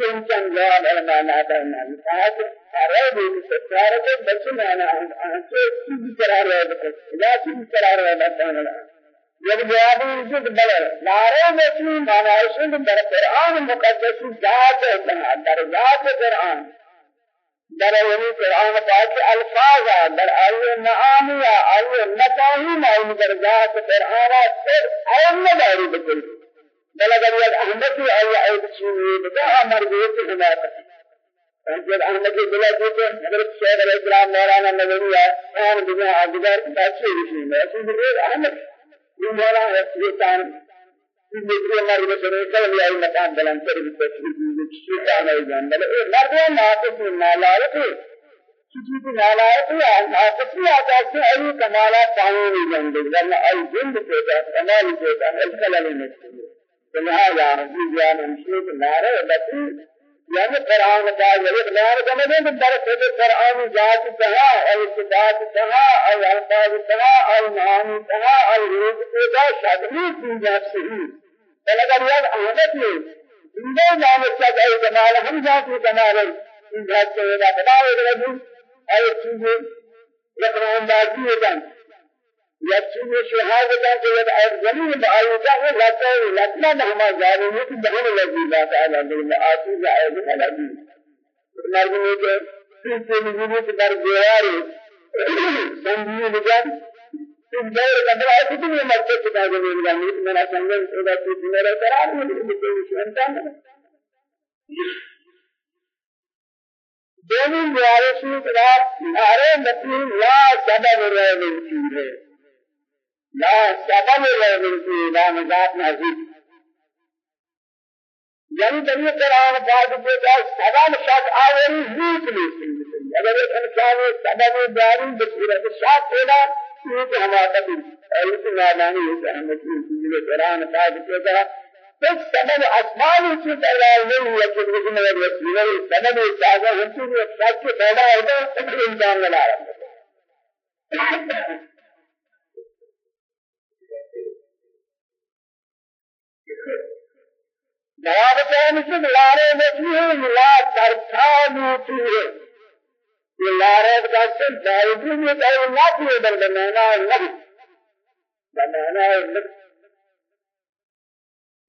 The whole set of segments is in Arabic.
چند چند علماء ناتا نامی کہا ارے بھی سارے کو بچے مانا آنچے چیز قرار ہے لا چیز قرار ہے بتانا جب جواب وجود بل نارے بچی مانا اسے در قرآن مقدس ذات ہے در ذات قرآن. در یعنی قرآن پاک الفاظ در آیه معانی آیه مفاهیم آیه در ذات قرآن سر علم نداری بکل بل اگر یک احمدی آیه عیب چینی بتا أمر بیت حمایت حضرت احمد بلا دیتے حضرت شیخ علیہ السلام مولانا ہے اور دنیا آدھگر بچے رسول ہے اسی لیے أحمد. یہ مولانا ہے تان یہ مرد بسرے کل یہ مقام بلند کر بھی تشریح کی کام ہے جان بل اے مرد ناقص نالائق کسی کی نالائق ہے ناقص ہے ای کمالات پانے نہیں جاندے ورنہ ای جند پیدا کمال پیدا الخلل نہیں لہذا رضی جان نارے يعني قرآن کا یہ بیان کرنے میں در خود قرآن ذات کہا اور صفات کہا اور الفاظ کہا اور معانی کہا اور روح پیدا شامل چیزیں صحیح فلگر یہ عادت میں زندہ نام کا ہے کمال ہم ذات کی کمال ہے۔ ان ذات سے یہ بتا رہے ہیں اور چیزیں رقم اندازی ہے يكتب شهادة كيد أفضلين بآياته لكن لكن هما ظالمين بهم الذي لا تعالى بالمعاصي لا أيضا الذي مرجمي کے سلسلے نزولی کے در دیواری سنگی لگن اس دور کا بڑا مرتبہ کتاب میں میرا سنگن ادا کی میرا قرار میں دونوں وارثوں کا نعرہ نبی لا سبب رہے ہیں لا سبب من في لا مذات نزيد يعني دنيا قرآن بعد بيتا سبب شاك آوري زيت ليسن اگر ایک انسان سبب داری بصورت شاک ہونا یہ تو ہمارا بھی ایت نادانی ہے کہ ہم اس قرآن بعد بيتا بس سبب اسمان سے دلال نہیں ہے کہ اللہ رسول اللہ سبب سازا ہم سے شاک پیدا ہوتا ہے انسان لا رہا ہے کہنے سے لارے نہیں ہے لا ترکانو تیرے یہ لارے کا سے دائدی میں کہے نہ تیرے بل بنانا نہیں بنانا نہیں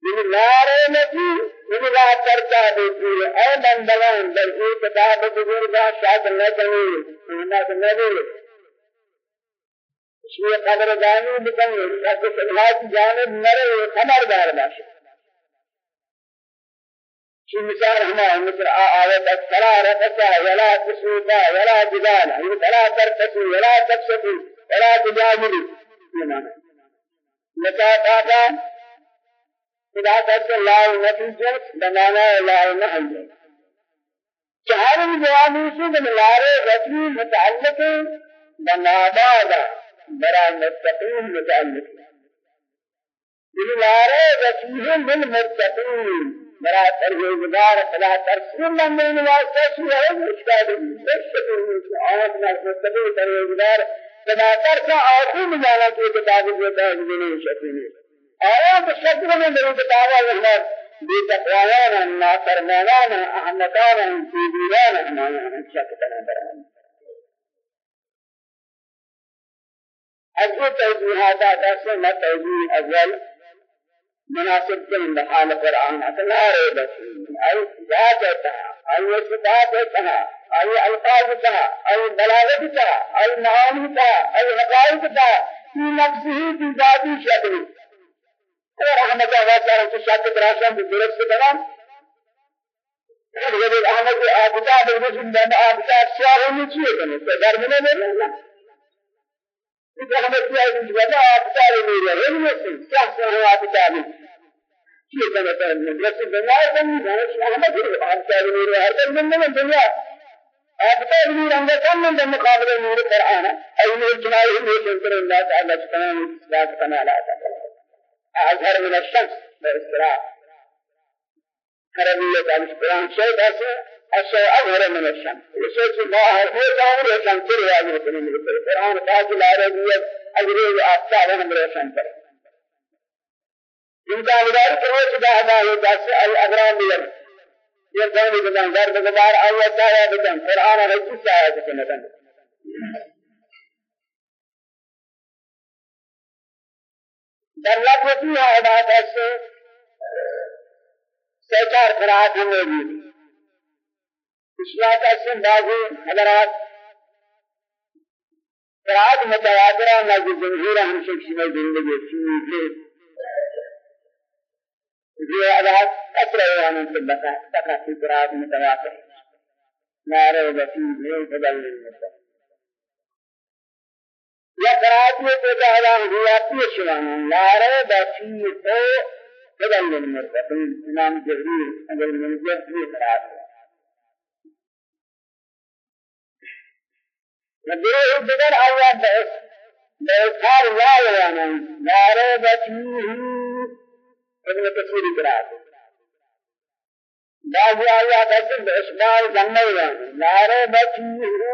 یہ لارے نہیں یہ لا ترکا دیتی ہے اے بندلان بل یہ کتاب بزرگا شاید نہ چاہیے نہ نہیں شیء قدر دانی بکنی کہ سلحات جانب نرے خبردار باشه شو مثال هنا مثل آيات الصلاة ركعة ولا تسوطا ولا جدال يعني ولا ترتسوا ولا تفسدوا ولا تجاملوا مكافاتا إذا تسل الله نتيجة بنانا الله نحن چهار جوابی سے بنارے رسمی متعلق بنابادا برا متقین متعلق. بنارے رسمی بالمتقین مرا پرهیزگار خدا ترسول من واسطه شو ہے مشکل ہے آج میں مستقل پرهیزگار خدا ترسا آخو مجانا کی کتاب دیتا ہے جنہیں شکل ہے آیات شکل میں میری کتاب ہے بے تقوانا نافرمانانا احمقانا سیدیرانا ہمانا شک کرنا برآن از یہ توجیحات آتا سے میں توجیح اول مناسب كل حال القرآن. لا ريب أي ذاتها أي صفاتها أي ألفاظها أي بلاغتها أي معانيها أي حقائقها في نفسه في ذاته شكل. ورحمة الله تعالى في شكل راشن بدرس كلام غير أحمد آبتا بالرسول من آبتا شاهد نشيه كنه فدار منه منه إذا أحمد في هذه الوضع آبتا لنيره هم يسن شخص هو منه یہ کرتا ہے مدرسے بنائے بنی ہے احمد آپ کا نور ہر دن من من دنیا آپ کا نور رنگ کم من مقابلے نور قرآن ہے نور جنائے نور شکر اللہ تعالی سبحانہ ذات کمال عطا اظهر من الشمس باستراء حرمية القرآن شيء. بس الشيء أظهر من الشمس الشيء ما هو ظاهر الشمس هذه من القرآن قاعد العربية أجري أفتح من الشمس إنسان دار كروش بعد هذا الأغرام يوم یہ کہانی بدن در بگبار آیا چاہیا بدن قرآن رجی چاہیا بدن در لفظی عبادت سے سچار قرآن ہمیں بھی اشیاء کا سن بازی حضرات. قرآن متواترہ نزد جمہور ہم شخص میں زندگی چیزی یہ عذاب أسرع عن البقاء بقى في قراءة متواتر لا ريب فيه هدى للمتقين يا قراءة متواتر هي بيشوان لا ريب فيه هدى للمتقين إمام جبريل أجل المنزل في قراءة وديه بدر الله بس بيثار لا يوانا لا ريب فيه ابن كثير قراءة بعض آيات أجل بإشبال جنة نار بچيه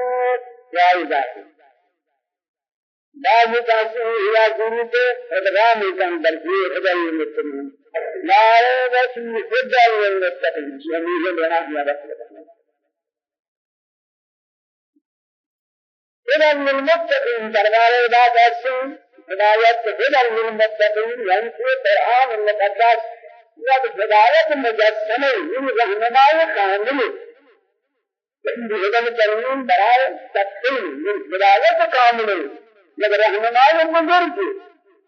جائزة بعض تاسو إلى جروب إدغام كان بركي إدل المتقين. نار بچيه إدل المتقين. جميع بنا يا رب. إدل المتقين دربار إذا تاسو هداية إدل المتقين يعني قرآن المقدس. جب ہدایت مجسمة این رہنمائی کامل ہدایت ترمیم برائے تقسیم. ہدایت کامل جب رہنمائی بزرگ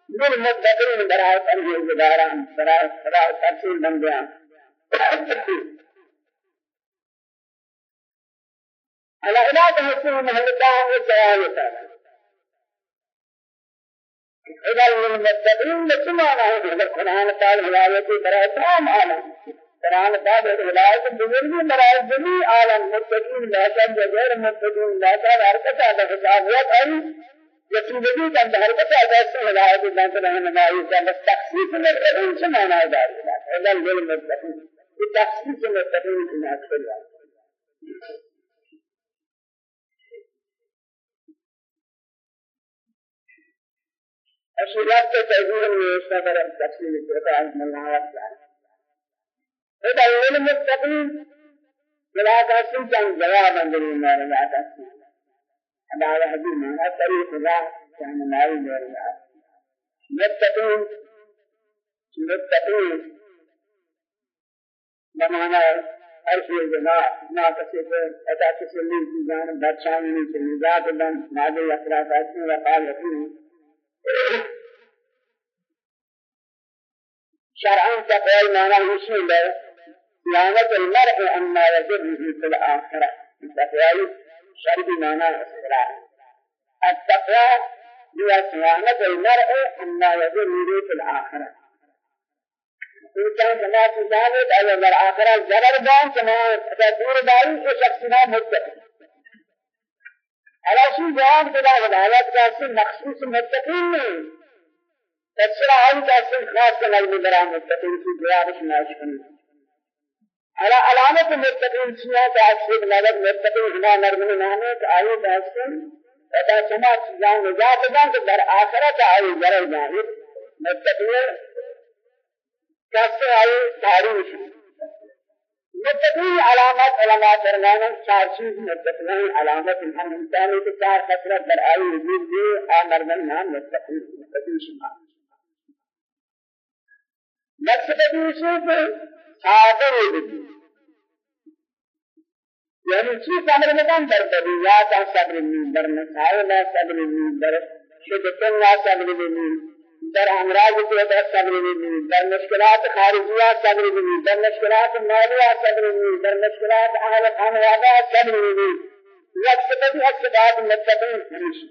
من مدتين برائے تنظیم گزاران برائے برائے تقسیم بن گیا على علاج حسن مهلكان وسوال إذا المتقين بسمعنا هذا القرآن قال هداية برای تمام عالم قرآن قال هداية بزرگی برای جميع عالم متقين لاشد غير متقين لاشد حرکت آدھا حسابیت أي رسولگی کا حرکت آدھا سے ہدایت دانت رہنے والی کا تخصیص متقین سے معنی دار إذا المتقين تخصیص متقین کی ناس أشياء تجوز من يستمر تفصيل القرآن من الله تعالى. هذا هو المتقين بلا تحسين كان جوابا للنار لا تحسين هذا هذه ما طريق الله كان نار الله متقين متقين بمعنى أرسل الجماعة ما تسيب أتا تسلم في جانب بادشاہ من سنجات دم نادي أخلاقات وقال فيه شرعا تقول معنى مشين له. لعنة المرء أما يجب في الآخرة. تقول شرع معنى استقرار التقوى هي صيانة المرء أما يجب في الآخرة. إن كان كما تجاهد على الآخرة زبر بان كما تدور داري شخصنا متقين على شيء جواب ہدایت کا اصل مخصوص متقین نہیں تشرع عن تأثير خاص كما المدرع متقين في جواب شماش کنی على علامة متقين شيئا تأثير نظر متقين هنا نرمن نامه آية تأثير. وتا سما چیزان نجات دان کہ در آخرت آئی جرے جانے متقین کیسے آئی تاریخ متقين علامات علماء فرمانا چار چیز متقين علامات ہم انسانی کے چار خطرت در آئی وجود بھی آمر من نام متقين متقين شما مقصد دوسرے پہ صادر ہوگی یعنی چیز أمر مکان در بدی؟ یا تا صبر من در مسائل صبر من در شدتن صبر من در امراض در صبر نہیں در مشکلات خارجیہ صبر نہیں در مشکلات مالیہ صبر نہیں در مشکلات اہل خانواده صبر نہیں یکسبتی اسباب متقین ہمیشہ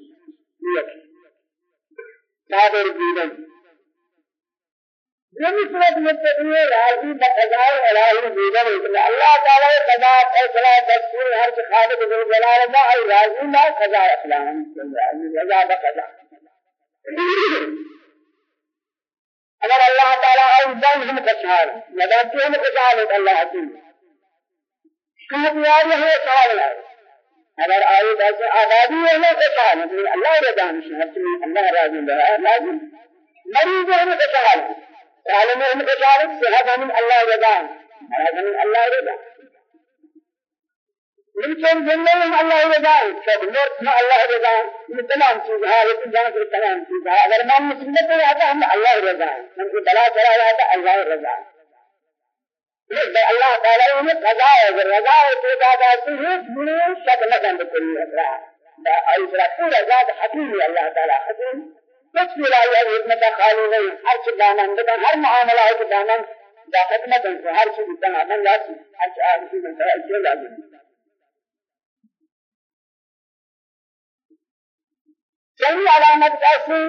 نیت صابر دیدن یعنی صورت متقین راضی بقضاء الہی دیدن ہے اللہ تعالی قضاء فیصلہ دستور ہر خالق ذو جلال ما راضی ما قضاء اسلام رضا بقضاء اگر اللہ تعالی ایضاً ہم کچھار لگاتے ہیں کچھار اللہ حکیم کہاں بیاری ہے سوال ہے اگر آئے ایسے آبادی ہے نا کچھار ہے اللہ رضا نشان اللہ راضی ہے لازم. مریض ہے کچھار عالم ہے کچھار صحت ہم اللہ رضا ہم اللہ رضا يمكن جنة الله رضا شد مرت ما الله رضا من تمام چیز ہے لیکن جان سے تمام چیز ہے أگر من مسلمت ہے تو ہم اللہ رضا من کو بلا چلا جاتا اللہ رضا اللہ تعالی نے رضا ہے رضا ہے تو ذات ہے بنو شک نہ بند کوئی رضا اي رسول رضا حکیم اللہ تعالی حکیم. کچھ بھی لا ہے حکمت خالی نہیں ہر چیز دانن ہر معاملات دانن دا حکمت ہر چیز دانن لازم ہر چیز لازم صحیح علامت کیسی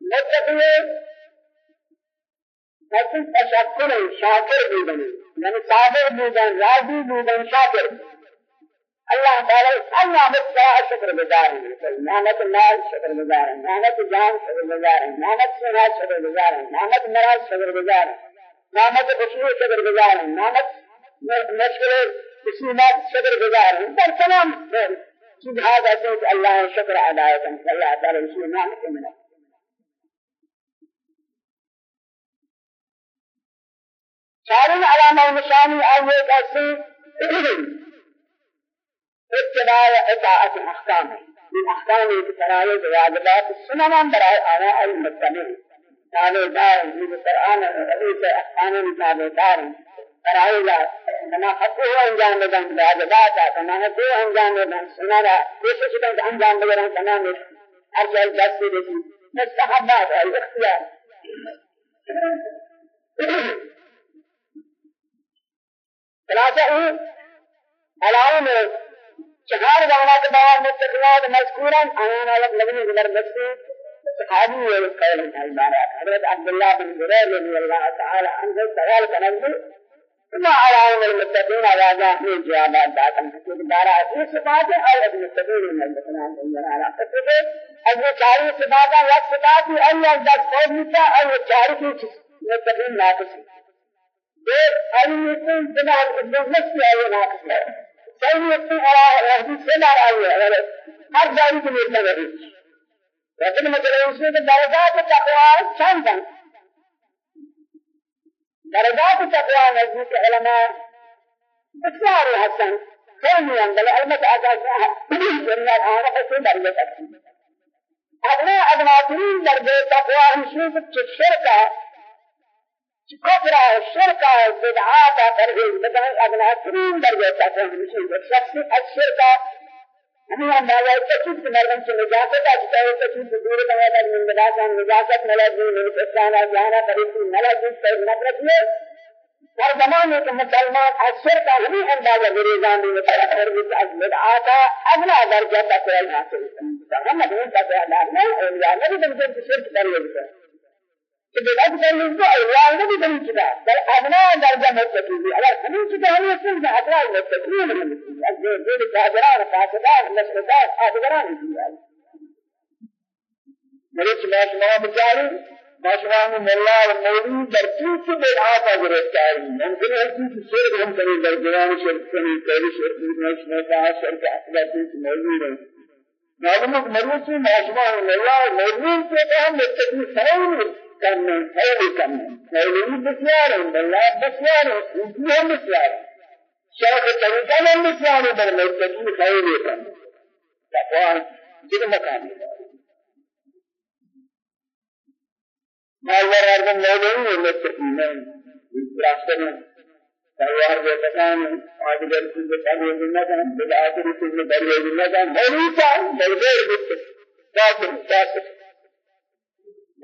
متقی لیکن تشکر شاکر بودن یعنی صابر بودن راضی بودن شاکر اللہ تعالی ہر نعمت کا شکر گزار ہے نعمت مال شکر گزار ہے نعمت جان شکر گزار ہے نعمت سنا شکر گزار ہے نعمت مراد شکر گزار ہے نعمت خوشی شکر گزار ہے نعمت مشکل مصیبت شکر گزار ہے پر تمام. چیز هذا سيد الله شكر عداية الله تعالى رسول نعمة منه. چارين علامة نشاني أول قصي اتباع إطاعة الأحكام. من أحكام التراويح واجبات السنن براء آراء المتقين قالوا دار من القرآن وليس أحكام المتابعين فرائض بنا حقه انجام بدن واجبات بنا حقه انجام بدن سنارا کوشش کریں انجام بدن تمام ہر چیز دست سے دیکھی مستحبات ہے اختیار خلاصہ ہے علاوہ چہار جانا کے بعد متقلات مذکورا آنا لگ لگنے گزر بستے صحابی ہے قول البارات حضرت عبداللہ بن زبیر رضی اللہ تعالی عنہ سوال کرنے ثم على المتقين على ذاهب جوابات داتن حقیقت دارا اس صفات اور المتقين المتقين عندنا على قصده أجل چاری صفات وقت صفات اللہ ذات قول متا اور چاری کی متقين ناقص دیر علمتن بنا النفس ہے ناقص. ہے سیدتن على رحمت سے آئی ہے ہر جاری کی ہے لیکن مطلب اس میں درجات تقوی چند ہیں درجات تقوى نزدیک علماء بسیار هستن خیلی هم بل علمت آگاه جنات آنها حسن درجة. تقوی ادنا ادناترین درجة تقوى همشون که شرکا كفر الشرك بدعات ترهيب. مثلا ادناترین درجة تقوى همشون شخص الشرك ہمیں اندازہ تکلیف کے مردم سے نجاست ہے کہ وہ تکلیف دور نہ ہے من نجاست نجاست ملک من انسان جانا قریب ملک سے نفرت ہے ہر زمانے کے مسلمان اثر کا ہمیں اندازہ گریزان میں تاثر بھی از بدعات اگلا درجہ تک حاصل کرتا ہے ہم نہیں پتہ ہے نہ اور یا نہیں بلکہ شرک لیتے بدعت کرنے کو اللہ نے بھی نہیں کیا بل ادنا درجہ متقی اگر ہمیں چیز ہمیں سن کا اطلاع متقی نہیں ہے جو جو کافران فاسقان مشرکان ادگران ہیں میرے سماج میں بچاری ماشوان مولا و مولوی در چیز بدعات گرفتاری ممکن ہے کہ شرک ہم کریں در جوان شرک کریں پہلے شرک میں شرک شرک اصل چیز موجود ہے معلوم ہے مروسی ماشوان مولا و مولوی سے ہم متقی سرور کرنا خیر کرنا خیلی بسیار ہیں بلّہ بسیار ہیں خوبی ہم بسیار ہیں شرف طریقہ ہم بسیار ہیں بل مرتقی خیر کرنا تقوان جد مقام ہے مالور اردن مولوی ہے مرتقی میں راستہ میں تیار جو تکان آج در چیز پڑھے جنہ کا بدعات رسول میں بڑھے جنہ کا مولوی کا بلغیر بکر کافر کافر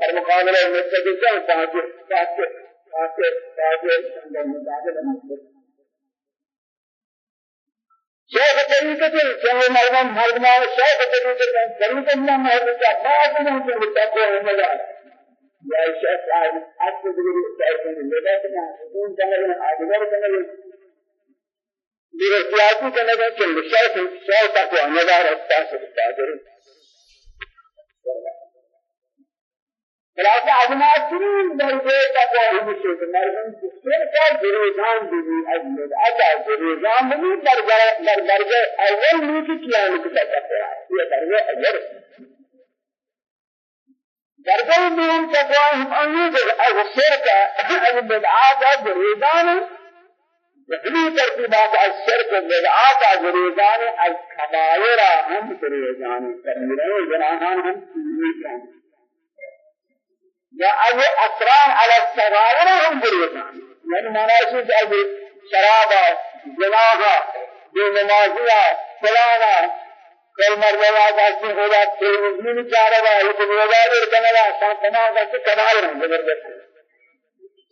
در مقابلہ مستقل فاجر فاجر فاجر فاجر اندر مقابلہ مستقل شیخ طریقت شیخ مرمان مردمان شیخ طریقت طریقت میں محبت کا بعض میں سے متقو ہونے لگا یا شیخ صاحب دور شیخ نے لگا کہ حکومت کرنے آدھگر سیاسی کرنے کا چل شیخ شیخ تک نظر رکھتا ہے فاجر خلاصہ ازماترین درجے تک وہ شیخ مرحوم کفر کا گریزان بھی اجمد اجا گریزان بھی درجہ در درجہ اول میں کی کیا لکھتا درجہ اول. درجہ دوم تقوا ہم امید از شرک از بدعات گریزان. غريزان الكبائر هم غريزان كبيرة جناحان هم كبيرة يا أي أسرار على الصغائر هم غريزان يعني مناسب أي شرابا جناحا بنمازيا فلانا کل مرد آدمی خدا تلویزیون چاره با یک موبایل کنه شام تمام دست کبار هم زبردست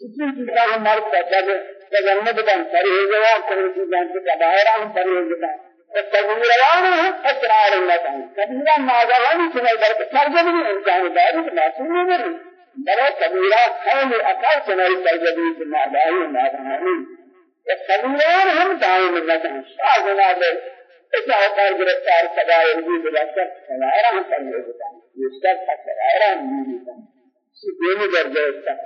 اسی چیزا هم مرد بچه جنت بن پرهیزوا کرنے کی جان سے کبائرہ ہم پرہیزوا تکبیران ہم اسرار اللہ کبیرہ ناظرانی سنائی برکت سرجمی انسان داری معصوم نہیں بلے کبیرہ خیل أقل سنائی سرجمی کہ ناداری نادانی کبیران ہم دائم اللہ شاہ جناب اس اوقات گرفتار کبائر بھی بلاشت کبائرہ ہم پرہیزوا یہ سب کبائرہ ہم نہیں درجہ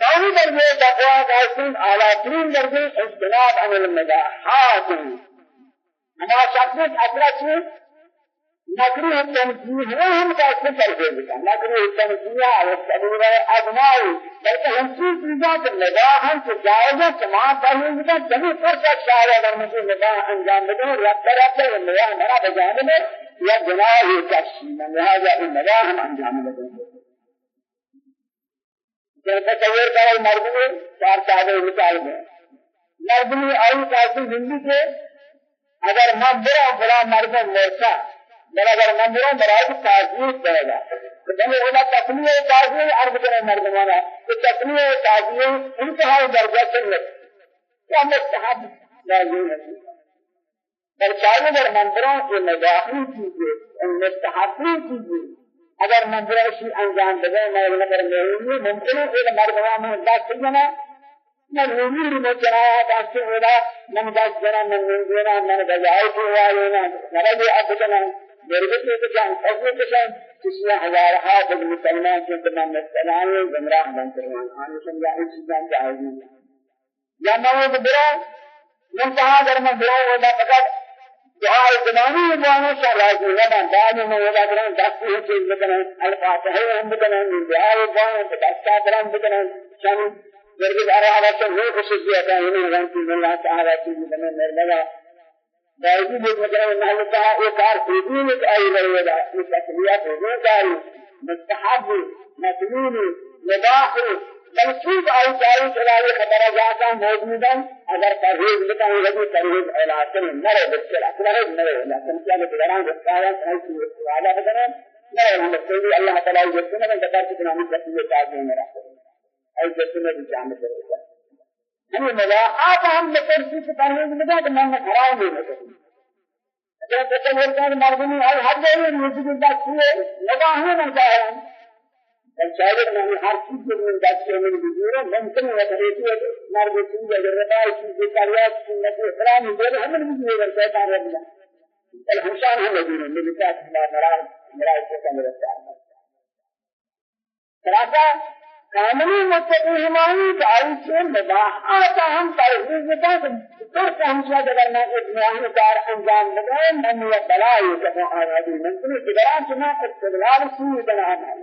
ثاني درجه تقوى قاسم على ترين درجه اجتناب عن المباحات أنا شخص اطلع مكروه التنزيه هم قاسم درجه مكروه التنزيه والسبيل ادناء بلکہ ہم چیز چیزات نگاہ ہم سے جائز ہے تمام پہلے کا جبھی فرصت شاہ اگر مجھے نگاہ انجام دے رب رب نگاہ میرا بجانب ہے یا گناہ ہے کشی من لہذا نگاہ ہم انجام دیں تصور کرو مردمی چار صاحب مثال میں مردمی آئی کاسی زندگی کے اگر میں برا بڑا مرد مرتا بل اگر میں برا برای تاثیر کرے گا تو جب وہ تکلیف تاثیر عرض کرے مردمانا تو تکلیف تاثیر انتہائی درجہ سے لگ کیا مستحب لازم ہے بل چاہیے اگر منظروں کے مداخل کیجیے مستحبی کیجیے اگر منظرشی انجام بده ما نظر میونی ممکن ہے کہ مردمان میں دست جنا میں چنا دست ہونا نہ دست جنا نہ نوری نہ بجائے کو والے نہ نہ بھی اب جنا دربت میں جان ایسے کہ جان کسی ہزار ہا بد مسلمان کے تمام مسلمان گمراہ بن کر ہیں ان سمجھا اس چیزاں چاہیے یا نہ وہ برا منتہا در میں برا ہونا فقط دعاء زمانی دعاء شاء راضی نہ بعد میں ودا کریں دس ہی چیز بتنا الفاتحہ ہم بتنا دعاء دعاء دستا کرم بتنا شان درد ارا والا سے وہ خصوصیت ہے انہیں رن کی اللہ تعالی کی بھی مجرا اللہ تعالی ایک کار خودی میں آئی رہے گا جاری مستحب مسنون مباح منصوب آئی جاری چلائی خبر جاتا موجودا اگر پرہیز بتاؤں لگی پرہیز اولاسن نرے بچر اکلہ نرے لیکن کیا کہ دران رسالہ ہے کہ استعادہ بدنا نرے مستوی اللہ تعالی من دکار کی نامی جسنا تاجی میرا ای جسنا بھی جامع کرے ہمیں مواقعات ہم مکرسی سے پرہیز بتا کہ میں حرام نہیں مکرسی اگر تصور کریں مردمی اور ہر جگہ موجود ہے لگا ہے نہ چاہے شاید میں ہر چیز کے من دست سے من بزرگ ممکن ہے کہ یہ مرد چیز اگر رضا چیز کے ریاض سنت احترام دے ہم نے بھی یہ شیطان رب اللہ الحمشان ہم دین میں بتا اللہ مرا مرا کو سمجھتا ہے خلاصہ کاملی متقی ہماری دعائی سے مباحات ہم ترغیب کا تو پہنچا اگر میں ایک گناہ کار انجام دے من یہ بلائی کہ آرادی من کو دران سنا استدلال سی بنا ہے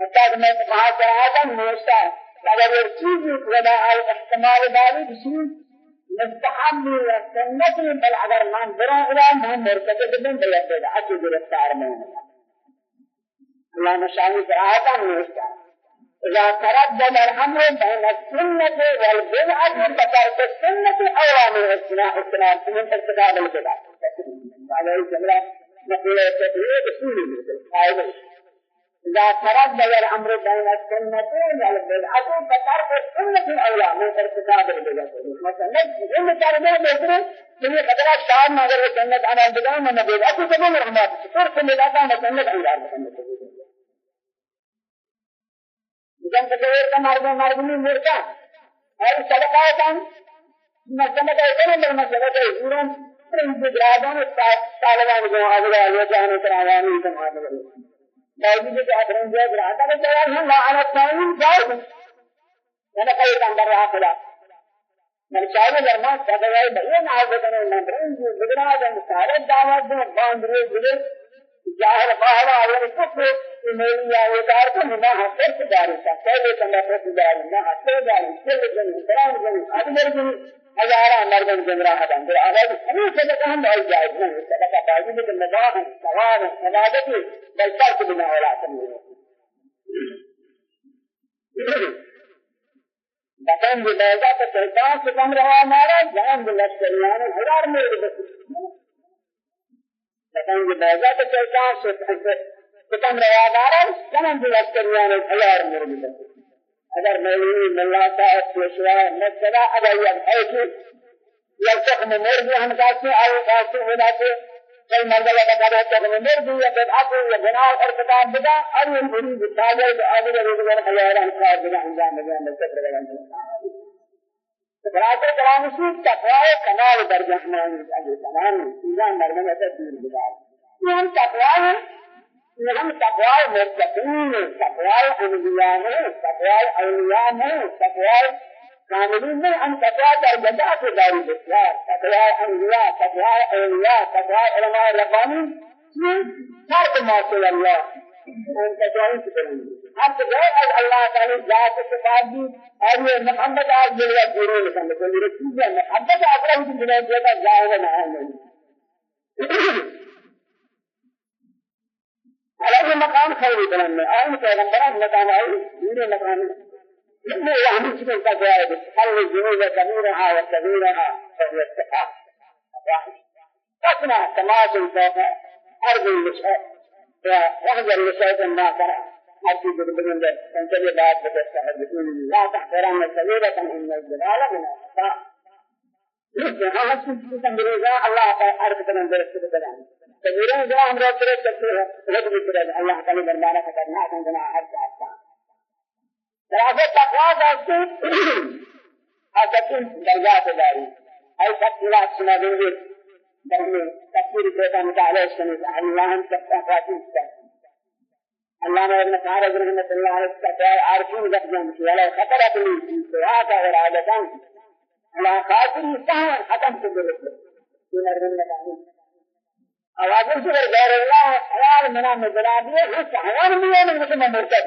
حتى میں کہا کہا تھا موسا اگر یہ چیز ودا ہے استعمال داری بشی مستحب و سنت بل اگر من برا إلى من مرتکب بن بلد اچ گرفتار میں اللہ نشانی کہا تھا موسا إذا تردد الأمر بين السنة والبدعة فترك السنة أولى من اجتناب من ارتكاب البدعة. هذا الجملة نقول التدريب بسوري مثل إذا تردد الأمر بين السنة والبدعة فترك السنة أولى من ارتكاب البدعة. مثلا إن تردد بيتر من قدر الشام ما أگر سنة أنا البدعة من البدعة. تبين رحمات ترك البدعة من سنة إذا تصور کا آیا کفر میری یا یہ دار کو نہ حسد دار کا پہلے کنا پر دار نہ حسد دار کل جن قرآن جن ادمر جن ہزارہ مردن گمراہ ہیں تو اگر ہمیں سے ہم بھائی جائے نہیں صدقہ بازی میں نباہ ثواب ثوابت بل فرق بنا ولا سمجھ بطن جو بیضا تو شیطان سے کم رہا ہمارا جان بلشکریان ہزار مرد بسر بطن جو بیضا تو شیطان سے کم رہا ہمارا جان بلشکریان ہزار مرد بسر اگر مولوی ملا صاحب پیشوا مقتدا اگر یہ ہے کہ تخم مرد ہم کہتے ہیں آئے کہتے ہیں کہ کئی کا کہا ہے کہ مرد یا بدعت یا گناہ اور کتاب بدا اور یہ بری بتاجر جو آگے روزگار خیال ہم کا بنا انجام لگا سے تقوی کمال درجہ میں اگے تمام چیزاں مرنے سے دور گزار یہ ہم تقوی ہے یہ ہم تقوی متقین ہیں تقوی انبیاء ہیں تقوی اولیاء ہیں تقوی كاملين من أن تقوى درجة في دار الإسلام تقوى أنبياء تقوى أولياء تقوى علماء رباني فرق ما شاء الله أن تقوى سبحانه ہم تو گئے از اللہ تعالی ذات سے بعد بھی اور یہ محمد آج جلوہ جورے لکھنے کو میرے چیزیں محبت اقرب کی بنا دیتا ظاہر نہ ہے على مقام خير بلند آن پیغمبران مقام آئی دین مقام إنه يعني شبه تجاهد تخلي الذنوب كبيرها وكبيرها فهي اتقاء تصنع تماثل فوق أرض اللسان واحذر لشيء ما ترى أرجو بالبنين تنتبه بعد بتستحدثون لا تحقرن كبيرة إن الجلال من الخطأ لكن هذا شيء تنبريزا الله أرض بلند درست بلند كبيرة جاء أمر ترى تكفير رجل ترى الله تعالى برمانا فكرنا عندنا أرض أحسان دراسة تقوى ذاتي أكتم درجات داري أي تقوى سنة دنجي درمي تفسير كيتا متعليش كنيسة الله هم تقوى الله ما ابن فارغ رحمة الله عليه تقوى عارفين جبجان ولا خطرت لي في سواك إرادة على خاطر سهل ختم تدرس في مرمى الله أواجه سر غير الله حلال منا مزرابيه اس حوار ميان مثل مرتد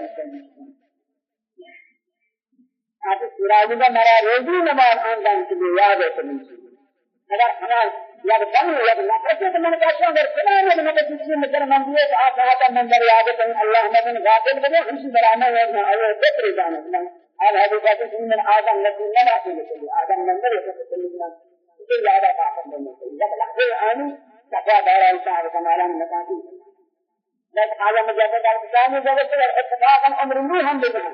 آپ سراج کا مرا روزی نماز آنگان کے لیے یاد ہے سمجھ اگر ہمارا یا بن یا نہ کرتے تو میں کہتا ہوں اگر سلام ہے میں کسی مدر من دیے تو آپ کا منظر یاد ہے اللہ میں غافل بنے ہم سے برانا ہے نہ اے فکر جانا اور ہے کہ من آدم نہ باقی نہیں آدم منظر ہے تو سلام تو یاد ہے آپ نے جب لحظے آنی تقوا دار انسان کمالا نکاتی بس آدم جب دار ثاني جب سے اتفاقا أمر نہیں ہم بنا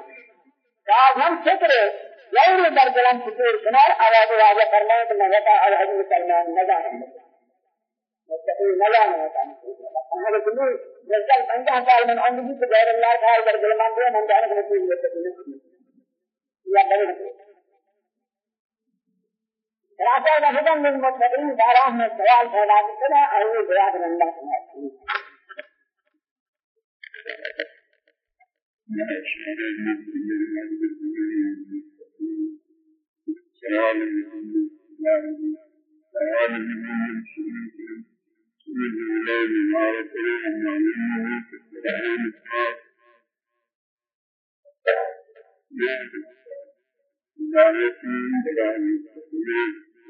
بعد هم فکر غیر در دلم فکر کنار آواز واجه فرمائے کہ میں بتا اور حضور سلمان نہ مستقيم نجا ہوتا ہمارے دل نزل پنجہ سال من عمر کی غیر اللہ تعالی در دل مان من جانے کو نہیں مستقيم یا راسا رفضا للمتقين داران میں سوال پھیلا دیتا ہے اور جواب رندا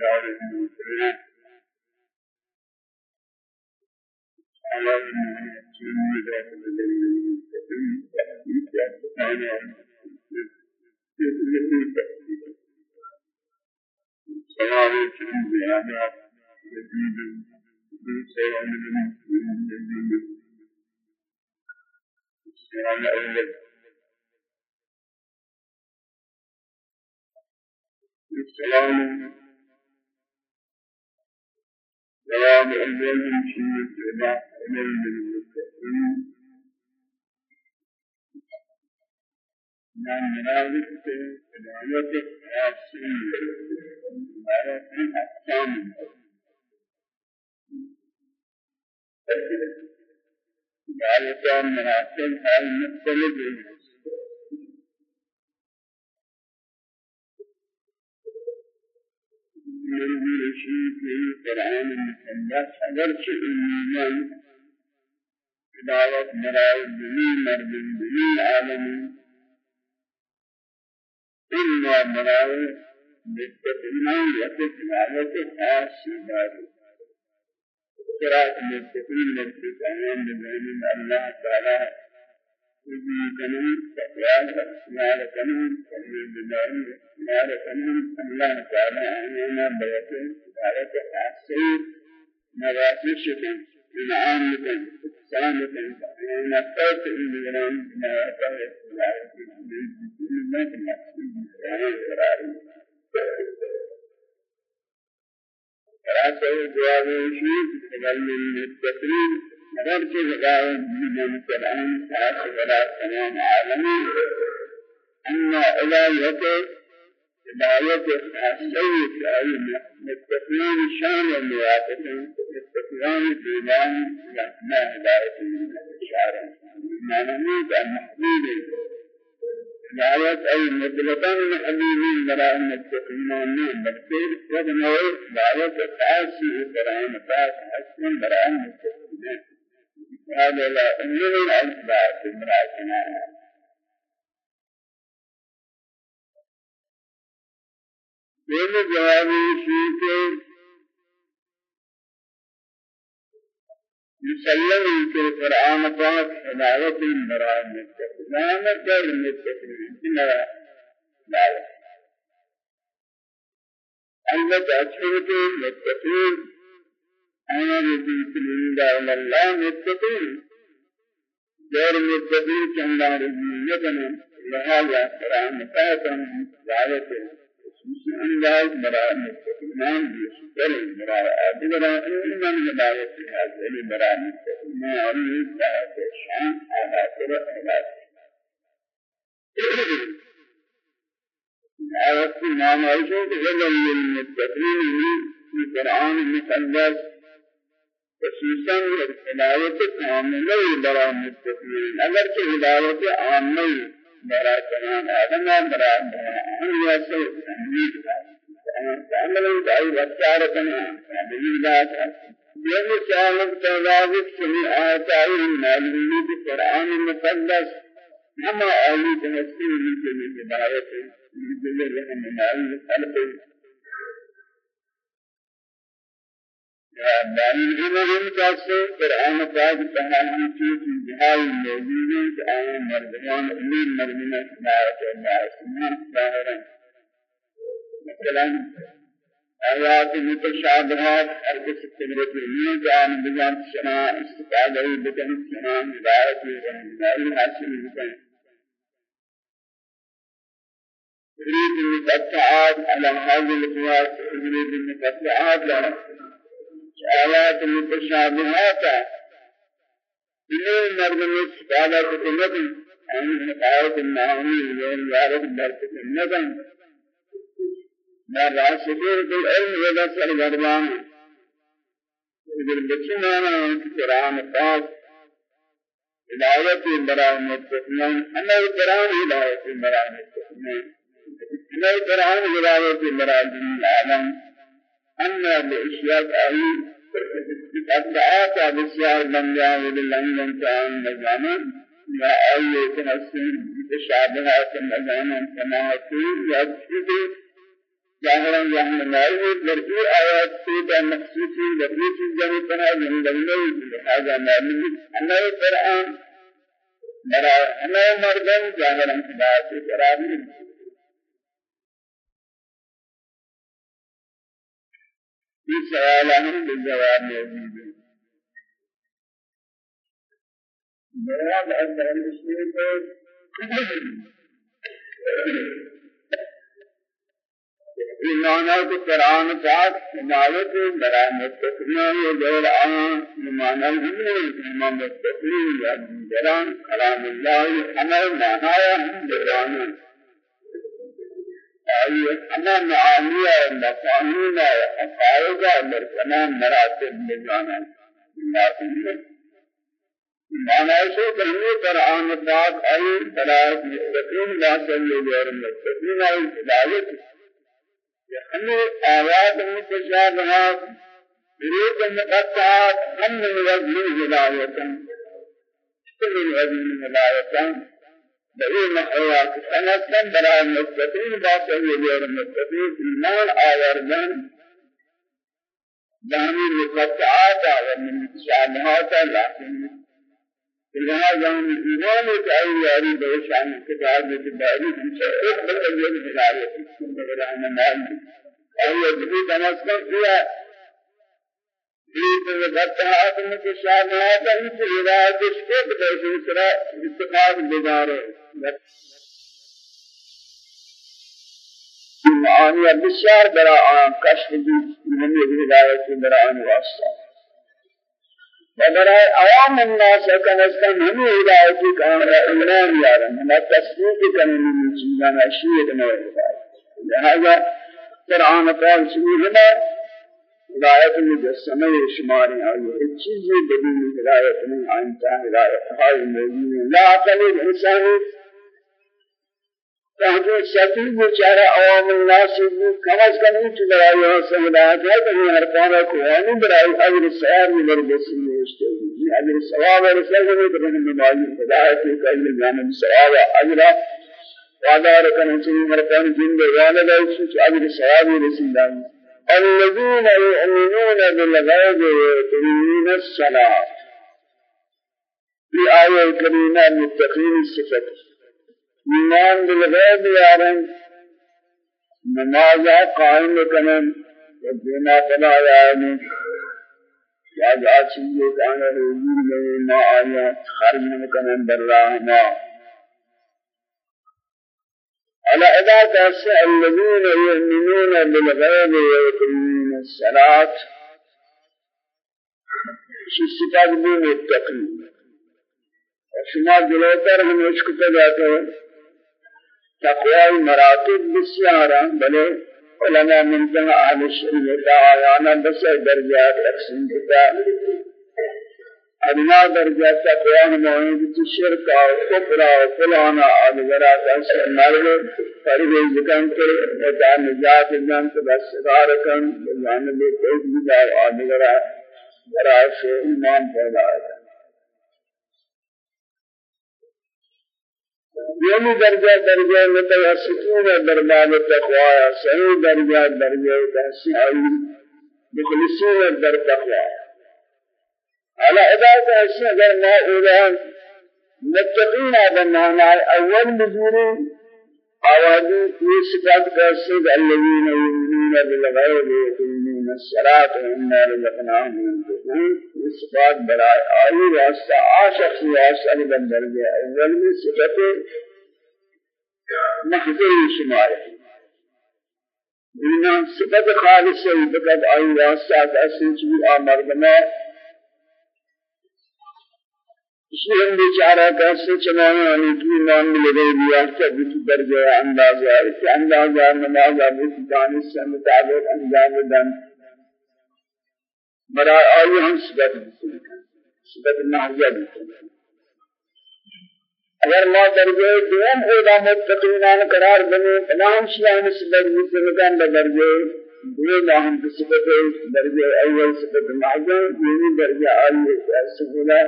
Yarın üzere Allah'ın tüm müdahalelerini istedim. Selamünaleyküm yani dediğim selamlarının dediğim selamlarıyla selamın أول من شيء اتباع أمر من المتقين نام مناظر سے ہدایت خاصی ہمارا احکام ذلك مناسب حال مختلف مرضی رشید کی قرآن مقدس اگرچہ ایمان ہدایت مرائے دنی مرد دنی عالمی إلا مرائے مستقیمان یقف ہدایت خاص داری قرآن اللہ تعالی وجود كنون التقرير مگر کے بغیر من القرآن خاص بلا تمام عالمين أن إلهية هداية السيد أي متقين شان المواقف متقين بان ما هداية من الإشارة أن نحمد هداية أي مطلقا محبوبين براء المتقين من بكثير وبنوع هداية خاصة القرآن خاص حسن براء المتقين هذا لا من الأسباب امرأتنا دین جوابی شیء کے مسلم کے قرآن پاک ہدایت برائے متقین کر متقین بنا لا. البته اچھے متقین أنا من دار الله متقين غير متقين كان رجيتنا لهذا قرآن فاتن دعوة خصوص أنداز براء متقين بسكر براء أدبراء إيمان هداية هذه براء متقين أريد دعوة شان على قرآن الله دعوة ما نعيشه غير المتقين في القرآن المقدس خصوصا ہدایت عامہ برا مستقیم اگر کہ ہدایت عامہ برا تمام آدم برا ان واسه تحمید عمل دائی وچار کنا دلیل ذات یہ چاہت تلاوت سمی آتائی معلومی کی قرآن مقدس ہم آلی تحسین کے ہدایت مجھے رحم اللہ خلق دلیل علم کاسے قرآن پاک تمام چیز جہائی موجود ہے کہ آئے مردمان امین مردمان سماعت اللہ سماعت ظاہرا مثلا آیات متشابہات ہر کس قدرت میں جان بجان شنا استفادہ بکن شنا ہدایت رحمداری حاصل بکن تريد المقطعات على هذه القواس تريد المقطعات لها آيات متشابهات إنه مرد استفادة كتنبي عن حقائق المعاني ذلك بل كتنبي ما راسخين في العلم وبس الغربان إذا بچنا قرآن پاک ہدایت برائے متقین أنا قرآن ہدایت برائے متقین أنا قرآن ہدایت برائے العالم أنا باشیاء آئی قد آتا بسیار بندیان للنگن تعان نظاما یا آئیے تنسل متشابهات نظاما كما یا تشکتی ظاهرا یہاں نائیے لرکی آیات سیدہ مخصوصی لرکی چیزیں تنہا من لگنی لہذا معلوم انہی قرآن. برای انہی مردم ظاهرا خدا سے قراری في سوالهم بالجواب موجود جواب أن المسلمين ایمانہ کے قرآن پاک ہدایت برائے متقین یہ دور آن ایمانہ ہمیں امام متقین یا جران کلام اللہ عمل معنایا ہم جران آئیے أنا معانیہ مفاہینا حقائقہ مرکنان مراتب بجانا معنی سے کہنے قرآن پاک آئی برائے متقین لا صلی اللہ علیہ متقین آئی ہدایت يعني آيات متشابهات يريد مقطعات هم من وجه هداية من وجه هداية بأي محوات سنة براء المتقين باسه غير المتقين إيمان آوردن. دهني مقطعات ومن متشابهات لكن لهذا من إيمان تعالى ياري بوشان كتاب الباري في أخبر اليوم هداية سبحانه مال أو يجري تمسك فيها في الغطاء من الشامات في هداية الشيخ بيت سرا استقامة بداره معاني بشار براء كشف من الهداية براء واسطة برای عوام الناس کنستان ہمیں ہدایت کام را ایمان یارن ہم تصدیق کرنے میں چیزاں اشیاء میں ہدایت لہذا قرآن شریف میں ہدایت مجسمہ شمار ہے ایک چیز بدون ہدایت میں آئندہ ہدایت ہائی موجود لا عقل انسانی تحقیق شفیع بیچارہ عوام الناس کم از کم این چیز برائی حسن ہدایت ہے کہ ہر کو آنی برائی اجر سواب میں برگسی نوشتے ہیں اجر سواب رسل میں تو ہم نمائی ہدایت ہے کہ اجر جانب سواب اجر وعدہ رکھنا چاہیے ہر پانا جن دے والد ہے کہ اجر سواب رسل الذين يؤمنون بالغيب ويقيمون الصلاة في آية الكريمة المتقين الصفة ایمان بالغیب یارن نماز قائم کنن و دینا بنا یارن یاد آچی یہ کانا روزی میں ما آیات خرج کنن در راہ على عبادة الذين يؤمنون بالغيب ويقيمون الصلاة. شو صفات بالمتقين وشما جلوتر هم اشكتا جاتے ہیں تقوی مراتب بسیارا بلے علماء منتہا اہل الشریعہ آیانا بس درجہ تقسیم کتا ادنا درجہ تقوی موعید کی شرک و کفر و فلانا آدھگرہ تحصیل مرد فرغ ذکن کر وطا نجات جانت بس سدارکن جانب تیز بدا آدھگرہ برای سے ایمان پیدا ہے یعنی درجہ درجہ متوسطین درباب تقوی صحیح درجہ درجہ تحسین مخلصین در تقوی على عبادت ایسی اگر ما اولان متقین آدمانا أول بزوری آوازی یہ صفات کہسد الذین یؤمنون بالغیب ویقیمون الصلاة وإنا رزقناهم ينفقون یہ صفات برائے آئی واسطہ آشخص واسطہ بندرجہ أول میں صفت محضر شمار. ایمان صفت خالص ہے بقد آئی واسطہ ایسی چیز آمردنا اس لیے ہم بیچارہ کیسے چلانے والی کی ایمان ملے گئے دیا کہ بھی درجہ انداز ہے کہ انداز ہے نماز ابو دانش سے مطابق انجام دن برای آئی ہم صفت صفت محضر اگر ما درجه دوم خدا متقینان قرار بنی تمام شیان صفت مستمکان درجه دوم هم صفت درجه اول صفت معظم یعنی درجه عالی سهولا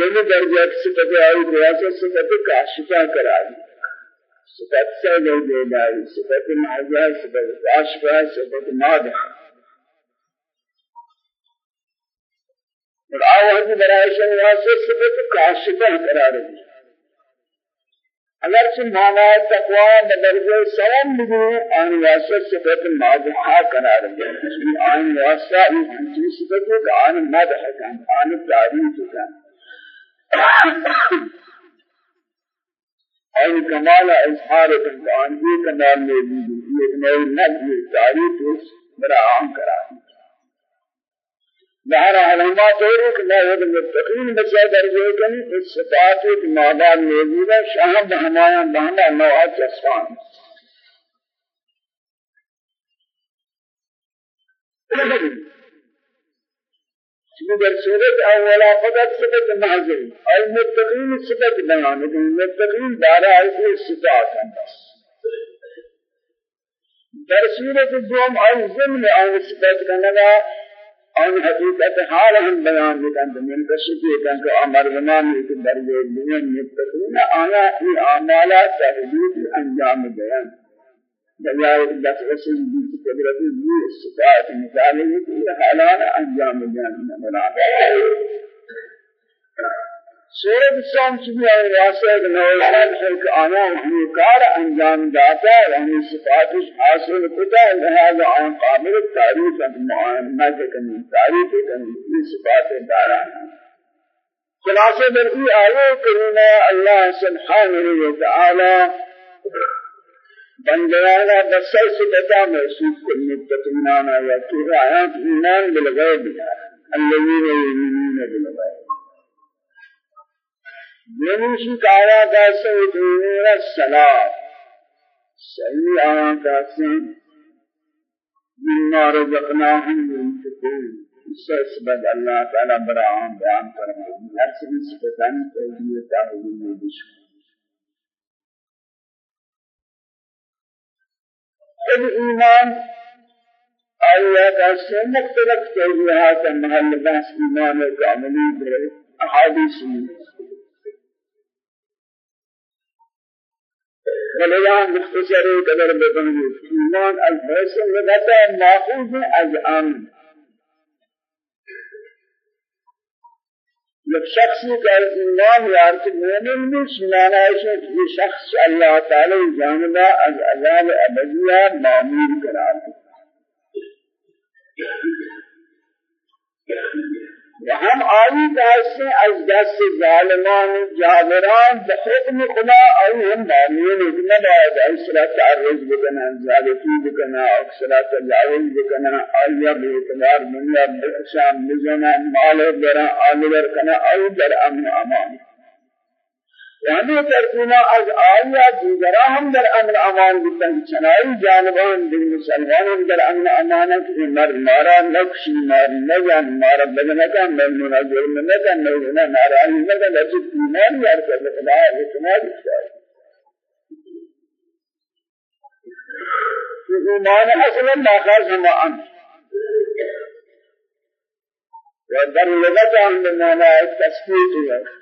یعنی درجه صفت عالی ریاست صفت کاشفہ قرار صفت سے درجه داری صفت معظم صفت کاشفہ صفت مادح اور آواز برائشن واسطے صفت کاشفہ قرار دی اگر سے مانا تقوا بدرجہ سوم بھی آن واسطے صفت مادحہ قرار دی آن واسطہ اس صفت کو آن مدح کان آن تعریف کان أي كمال إظهار القرآن یہ كمال موجود ہے یہ نئی نظم تعریف براعام کرا بہر علماء طوری کہ میں یہ متقین بچہ درجے کن اس صفات ایک مادار موجود ہے شاہ بہمایا بہما نوعات جسفان در صورت اولا فقط صفت محضر المتقین صفت بیان المتقین دارا ایسی صفات ہیں در صورت دوم آن ضمن آن صفت کنگا آن حقیقت حال ہم بیان بکن من کشتی کن کہ أمر زمان ایک درجے دین متقین آنا ای اعمالات تحدید انجام بیان بجائے دس رسول قدرت کی صفات مثال ہے کہ حالان أنجام جان مراد سورۃ الشام کی واسطہ نوزان ہے کہ آنا کار أنجام داتا ہے ہمیں حاصل ہوتا ہے لہذا آن قابل تعریف معانہ کرنے تعریف کرنے یہ صفات دارا. خلاصہ در ای آیے کریمہ اللہ سبحانہ بندیانا بسر صفتا محسوس کن متقینانا یا تو آیات ایمان بالغیب الذین یؤمنون بالغیب. جنشی کارا کاسے دین الصلاة صحیح آیا کاسے مما رزقناهم ينفقون. اس بعد اللہ تعالی برآم بیان فرمائے ہر سے صفتان توحید تعالی میں بشکر ایمان آیات سے مختلف توجیہات محل بحث ایمان کاملی در احادیث ولیا مختصر قدر بدنی ایمان الحسن لغتا ماخوذ از امن یک شخصی کا ایمان یار کے مومن ہے کہ یہ شخص اللہ تعالی جانبا از عذاب ابدیہ معمول قرار دے وهم آئی داستے از دست ظالمان جابران بحکم خدا آئی ہم معمول اتنا باید أصلا تعرض بکنا زالتی بکنا اکسلا تجاوز بکنا آیا بیتبار دنیا بحشام بزنا مال برا آلور کنا آئی در امن أمان. یعنی ترکینا از آیات دیگرا هم در امن أمان بودن چنائی جانبان در مسلمان در امن امانت مر مارا نقشی مار نجان مارا بدنکا ممنونا جرم نکا نوزنا نارانی نکا لچت ایمان یار کرد خدا اعتماد اشتائی ایمان أصلا ناقاس ہم امن و در لغتا ہم بمانا تسکیت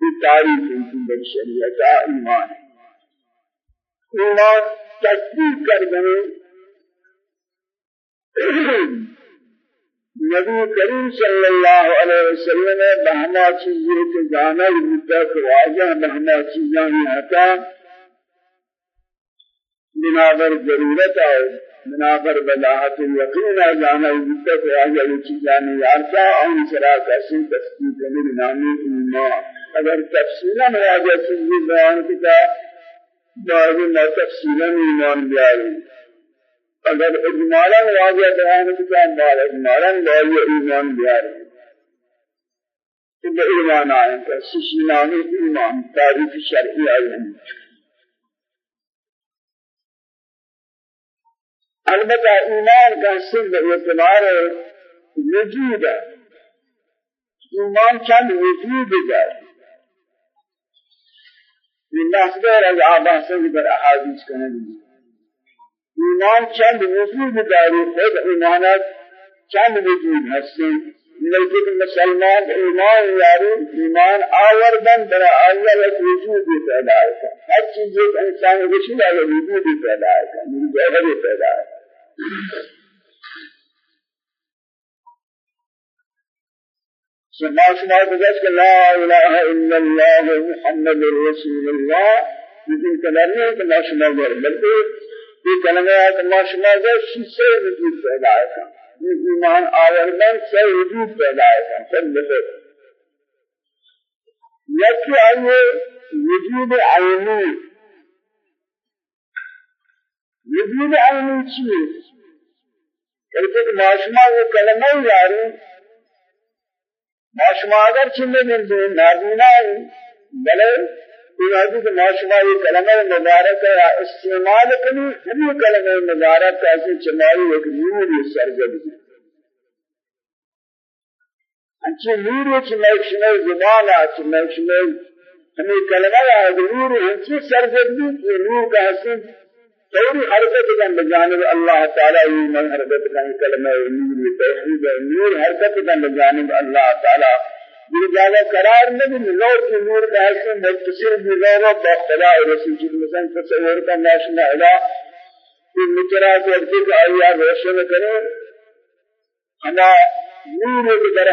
في تعريف في الشريعة إيمان. إيمان تصديق کردن نبی کریم صلی اللہ علیہ وسلم بہما چیزیں کے جانا مدت واجہ بہما چیزیں ہتا بنابر ضرورت ہے بنابر بلاحت یقین جانا مدت واجہ چیزیں یارتا آن سرا کسی تصدیق نامی ایمان. اگر تفصیلا واجہ چیزی بیان کتا بعض ما تفصیلا ایمان بیاری اگر اجمالا واجہ بیان کتا بعض اجمالا واجہ ایمان بیاری تو ایمان آئیں کہ سشینانی ایمان تعریف شرعی آئیں البتہ ایمان کا سن اعتبار وجود ہے ایمان چند وجود ہے لله غير از آباسه در احادیث کنند. ایمان چند وجود داری خود ایمانات چند وجود هستند لیکن مسلمان ایمان یاری ایمان آوردن در آیا یک وجودی پیدا ہے ہر چیز ایک انسان وجود ہے وجودی پیدا ہے جگہ پیدا ہے سما سما بجس لا إله إلا الله محمد رسول الله. لیکن کلمہ کہ ما شما بلکہ یہ کلمہ ہے کہ ما شما شیشے وجود پیدا ہے ایمان آوردن وجود پیدا ہے سب آئیے وجود عینی وجود عینی چیئے ایک معاشمہ وہ کلمہ معاشمہ اگر چلے من دے نابینا ہے۔ بلے بنادی کہ معاشمہ یہ کلمہ مبارک ہے۔ استعمال کنی ہمی کلمہ مبارک ایسی چمائی ایک نور سرگرد ہے۔ انچه نور چه میشنه زبان چه میشنه ہمیں کلمہ ہے نور انچه سرزدی یہ نور کا حسن۔ فوری حرکت کن بجانب اللہ تعالی. من حرکت کن کلمہ نور توحید نور بجانب اللہ تعالی. یہ قرار نہیں نور کی نور کا حسن متصل بخدا رسول جل مثلا تصور ناشنا ادا کہ مچرا کو آیا روشن کرے ہمارا نور کے در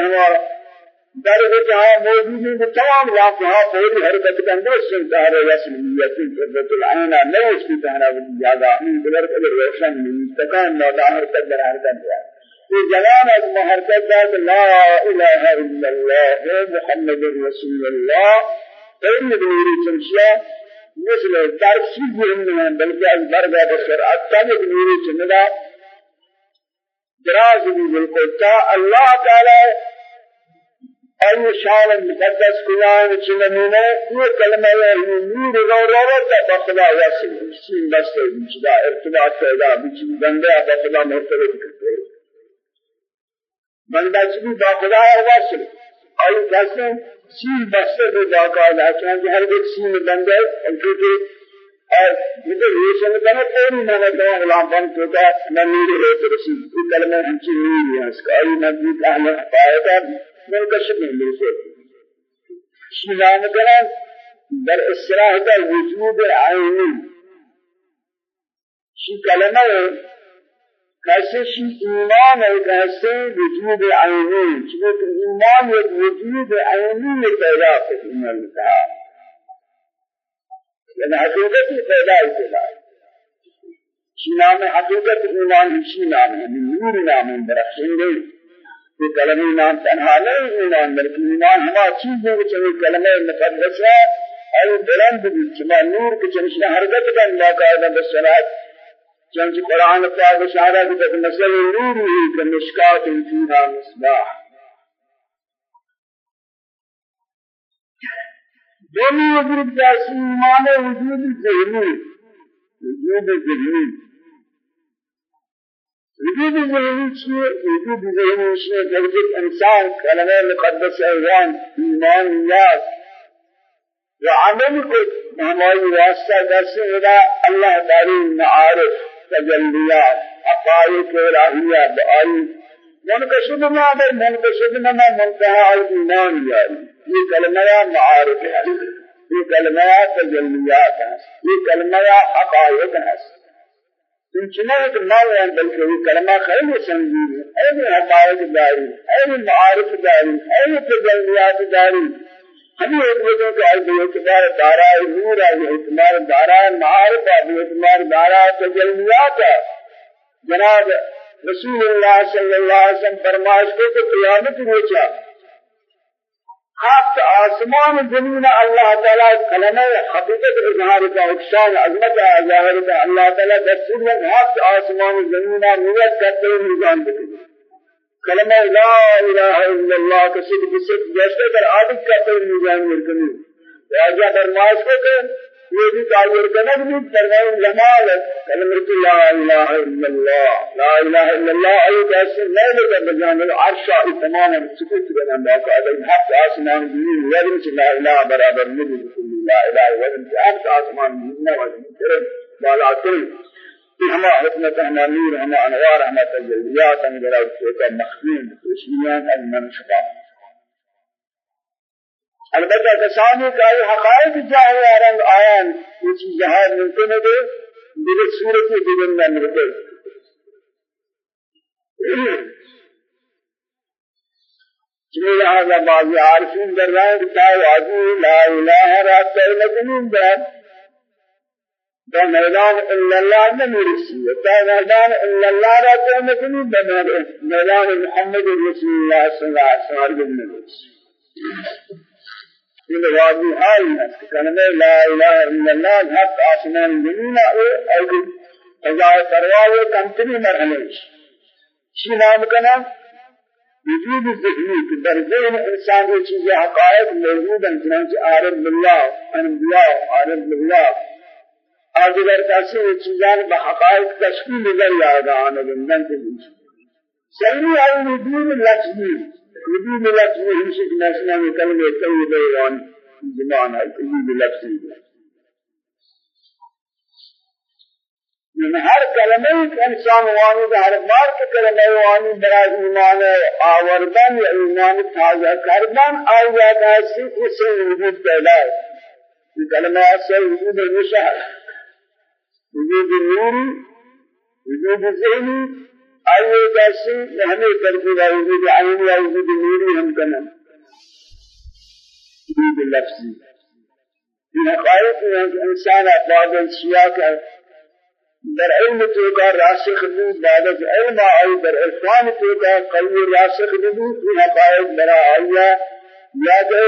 در جہاں موجود ہے تمام واقعہ پوری حرکت کا اندر سنتار رسمیت قدرت العین نہیں اس کی طرح زیادہ ان در قدر روشن مستقام ناداہر کا در حرکت ہے یہ جوان از محرکت ذات لا الہ الا اللہ محمد رسول اللہ پہلی نوری چمشیا مثل درسی جہنم بلکہ از برگا بسر اتانی نوری چمدا دراز بھی بالکل تا اللہ تعالی أي شان المقدس قرآن چنمونه یہ کلمہ نور غورت بخدا واسل سین بس مجدا ارتباط پیدا بچ بندہ بخدا مرتبط کرتے بندہ چلی بخدا واسل أي کیسے سین بس دے باقاعدہ چاہے ہر ایک سین بندہ کیونکہ اور مجھے یہ سمجھنا کوئی نہ نہ غلام بن چکا نہ نور ہے رسول کلمہ ہم سے نہیں ہے اس کا ای نبی کا ہم من الوصول شنان كلام در اصلاح دا وجود عيني شي كلمة کیسے شی ایمان ہے کیسے وجود عینی چونکہ ایمان ایک وجود عینی پیدا کرنا ہے یعنی حقیقت پیدا ہے شی نام حقیقت ایمان؟ شی نام؟ ہے نور نام ہے یہ کلمہ ایمان تنہا نہیں ایمان بلکہ ایمان ہما چیز ہے کہ کلمہ مقدس ہے اور بلند بھی چما نور کے چنشنا حرکت کا باقاعدہ بسرات چنچ قرآن پاک اشارہ کی تک مثل نور ہی کمشکات فیہا مصباح. دونی وجود جاسی ایمان وجود ذہنی وجود ذہنی وجود ذہنی چیئے وجود ذہنی چیئے درجت انسان کلمہ مقدس ایوان ایمان یاد وعمل کو ہماری واسطہ درس ادا اللہ تعالی معارف تجلیات حقائق الہیہ بآئی منکشف ما بر منکشف ما منتہا الایمان یاری یہ کلمہ معارف ہے یہ کلمہ تجلیات ہے یہ کلمہ حقائق ہے ہے بلکہ یہ کلمہ خیر سنجید ہے اے حقائق داری اے معارف داری اے تجلیات داری ہمیں ایک وجہ کہ آج اعتبار دارا نور ہے اعتبار دارا معارف ہے اعتبار دارا تجلیات ہے جناب رسول اللہ صلی اللہ علیہ وسلم فرمائش کو کہ قیامت روچا ہفت آسمان زمین اللہ تعالی کلمہ حقیقت اظہار کا اقشان عظمت ظاہر کا اللہ تعالی دستور میں ہفت آسمان زمین نیت کرتے ہوئے نظام دیتے کلمہ لا الہ الا اللہ کا صدق صدق جیسے کر عادت کرتے ہوئے نظام مرکنی راجہ فرمائش کو کہ یہ بھی تعبیر کرنا بھی فرمائیں جمال کلمہ لا الہ الا اللہ لا الہ الا اللہ ایک ایسے نہیں لگا بجان العرش تمام سکوت بنا باقا ادھر حق آسمان ورم سے لا الہ برابر نبی کل لا الہ سے حق آسمان زمین وزن کرم بالا کل ہما حکمت نور ہما انوار ہما تجلیات ہم مخفین خوشیان از من شفا البتہ کسانی کا یہ حقائق جاہی آرنگ آیان یہ چیز جہاز ممکن ہے دیگر صورتی دیگر میں ملتے چنین لہذا بعضی عارفین در رہے ہیں کہ واجی لا الہ را تیلکنین در دا میدان إلا اللہ نہ مرسی دا میدان إلا اللہ را تیلکنین دا میدان محمد رسول اللہ صلی اللہ علیہ وسلم. مرسی این واجی حال ہے کلمہ لا الہ الا اللہ حق آسمان زمین أو ایدی قضاء پرواہ کمتنی مرحلے شی نام کنا وجود ذهنی کہ در ذہن انسان یہ چیزیں حقائق موجود ہیں چنانچہ عارف باللہ انبیاء عارف باللہ آدھگر کسی یہ چیزان بحقائق تشکیل نظر یاد آنے بندن کے بیچ صحیح آئی وجود لفظی وجود لفظی ہمشہ نسنا میں کلمہ طیبہ وان زمان ہے وجود لفظی من هر کلمه انسان وانی به هر بار که کلمه وانی برای ایمان آوردن یا ایمان تازه کردن آیا دستی اسے وجود پیدا ہے یہ کلمه سے وجود نشہ وجود نوری وجود ذہنی آئیے دستی ہمیں کرتے گا وجود عینی یا وجود نوری ہم کنا وجود لفظی یہ حقائق ہے کہ انسان بعض الشیاء کا در علم توکا راسخ بود بعد از علم آئی در عرفان توکا قوی راسخ بود این حقائق برا آیا یا کہ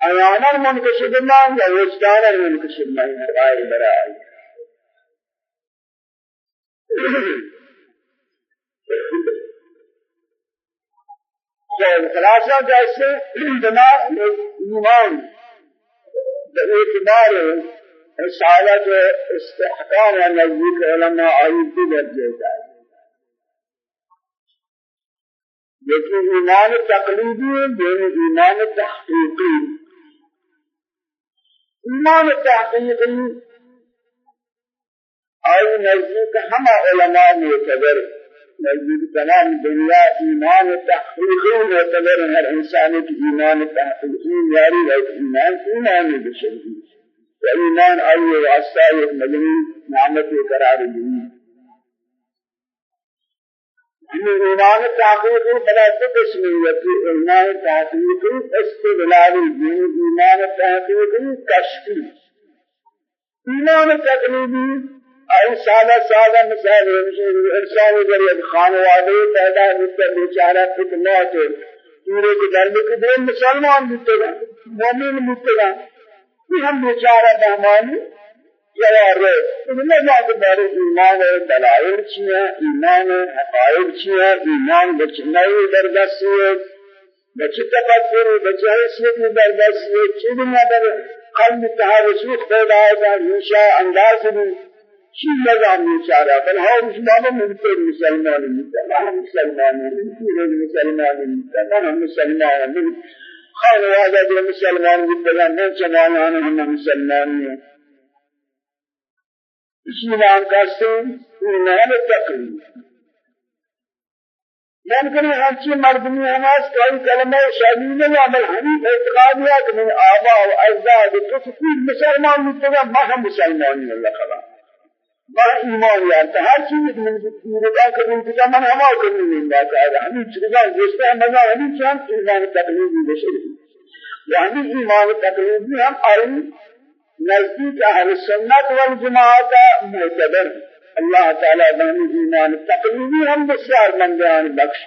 ایانا منکشب مان یا وجدانا مان حقائق برا خلاصہ جیسے بنا ایمان اعتبار رسالت استحقام و نزدیک علماء آئی کی درجے جائے لیکن ایمان تقلیدی ہے دین ایمان تحقیقی ایمان تحقیقی آئی نزدیک ہم علماء معتبر. نزدیک تمام دنیا ایمان تحقیقی معتبر ہر انسان کی ایمان تحقیقی یاری ہے ایمان ایمان بشری وإيمان أي واسطة مدني نعمت قرار دی ہمیں ایمان تحقیقی بلا دو قسمیت ایمان تحقیقی استدلال دین ایمان تحقیقی کشفی ایمان تقلیدی ای سادہ سادہ مثال انسان اگر یک خانواده پیدا ہوتا بیچارہ خود موت پورے کے گھر میں کدھر مسلمان ہوتے گا مومن ہوتے گا ہم بیچارہ بہمانی جوار رہے انہیں جاتے بارے ایمان دلائل چیئے ایمان حقائق چیئے ایمان بچنائی درگسی ہے بچی تفکر بچی حیثیت درگسی ہے چیز مدر قلب رسوخ پیدا ہے نیشا انداز بھی چیز نظام بیچارہ بل ہاں مسلمان ملتے مسلمان ملتے ہم مسلمان ملتے مسلمان ملتے ہم مسلمان ملتے خانواده جو مسلمان بودن نه چنانان هم مسلمان ہیں ایمان کاستے ایمان تقلید ممکن ہے ہنچی مردمی ہماس کوئی کلمہ شادی نہیں عمل ہمیں اعتقاد ہے کہ من آبا و اجداد کوئی مسلمان متگا ما ہم مسلمان ہیں اللہ خلا ما ایمان یارتا ہر چیز من رضا کرنے کی من ہما کرنے نہیں ہے ہمیں چیزاں جستے ہیں مزا ہمیں چاہم ایمان تقلیدی بشری یعنی ایمان تقلیدی ہم آئی نزدیک اہل سنت والجماعت معتبر. اللہ تعالی بہنی ایمان تقلیدی ہم بسیار مندیان بخش.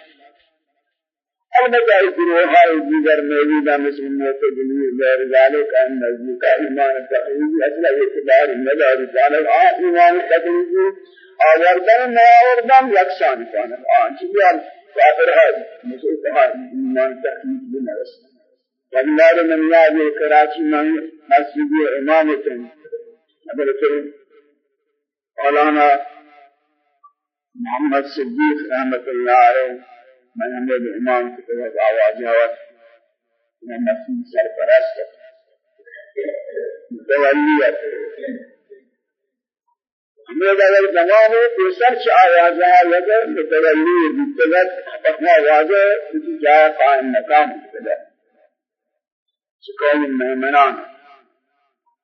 البتہ گروہ دیگر موجودہ مثل معتدلی غیر ذالک ان نزدیک ایمان تقلیدی أصلا اعتبار مدار جانب آ ایمان تقلیدی آوردن نآوردن یکسان کنن آن چیزی کافر ہے مسلمان ایمان تقلیدی نرسن والله من یاد کراچی میں مسجد امامت حضرت مولانا محمد صدیق رحمت اللہ علیہ میں ہمیں امام کی طرف آواز آواز میں مسجد سرپرست متولیت میگه اگر زمان پیسر چه آواز ہے لگے متولی متلت اپنا آواز کسی جا قائم مقام کده چکون مهمنان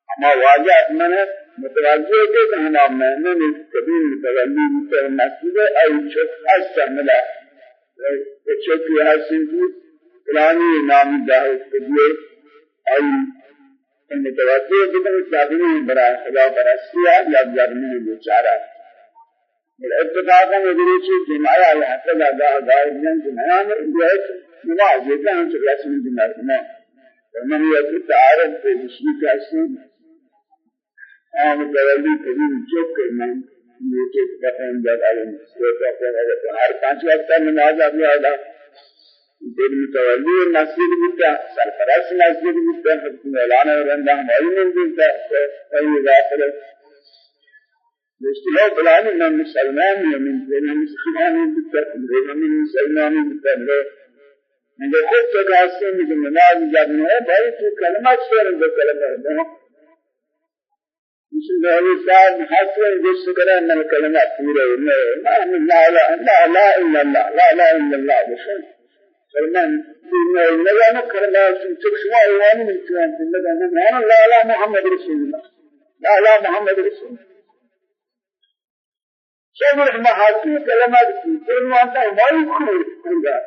اما واجه من متوجه کے کہ نے کبھی متولی متر مسجد ای چوک استعملا چوک ہے سنتی فلانی نام جاہز کبھی ای متوجہ بدن چادری برای خدا برسیا یا جرمی بیچارہ اتفاقا مدرسي جماعة على حسب أداء دار من جماعة من نماز يكون في رسم جماعة ومن يكون تعارف في بشيء كاسين آم تولي كريم جوك من يوتيوب دفن جاد على مسجد هر پانچ وقت نماز أبي أدا دل متولی مسجد بودتا سرپرست مسجد بودتا حکم اعلان رنده ہماری من بودتا فهي داخل اصطلاح بلانی من مسلمان من بین مسلمان بودتا من مسلمان بودتا مگر خود تقاسم میگه نماز جب نه بھائی تو کلمات سر دو کلمات بھائی صاحب حسن جس کرے من کلمات پورے لا لا لا لا الا الله لا لا الا الله بس فرمان لا نكر لا تشمع ايوان من كلام الله لا لا محمد رسول الله لا لا محمد رسول الله شبر محاكي كلمات كثير ما أنت ما يكون عندها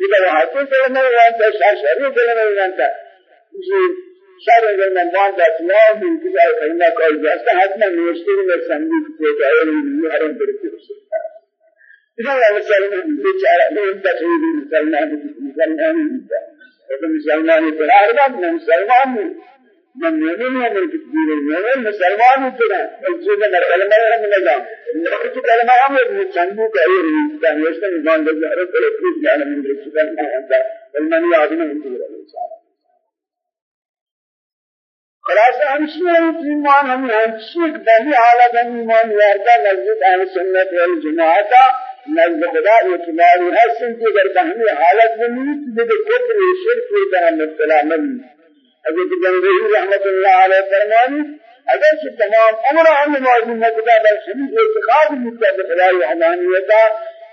كذا محاكي كلمات وأنت شاشري كلمات وأنت شر من ما أنت سلام من كذا كلمة كل جالس حتى نوشتي من سامي كذا أيام من يهرم بركة إذا مسلمان بيجارة من تقريب مسلمان مسلمان هذا مسلمان فرار ما مسلمان من يمين من كتير من مسلمان ترى الجودة كلمة من نظام نقطة كلمة من چندو كأير كان يشتغل نظام بجارة كل يعني من رسول الله هذا المن يعظم من كبر الإنسان خلاص همشي ایمان هم همشي بني حالة ایمان يرجع نزد أهل السنة والجماعة نزد خدا اعتباری هستن کہ اگر بہمی حالت تو دیکھ کفر شرک کی طرح مبتلا نہیں حضرت جنگی رحمت اللہ علیہ فرمانی اگر سے تمام أمر ہم موضوع مقدہ بل شدید اعتقاد مکتب خدای وحدانیتا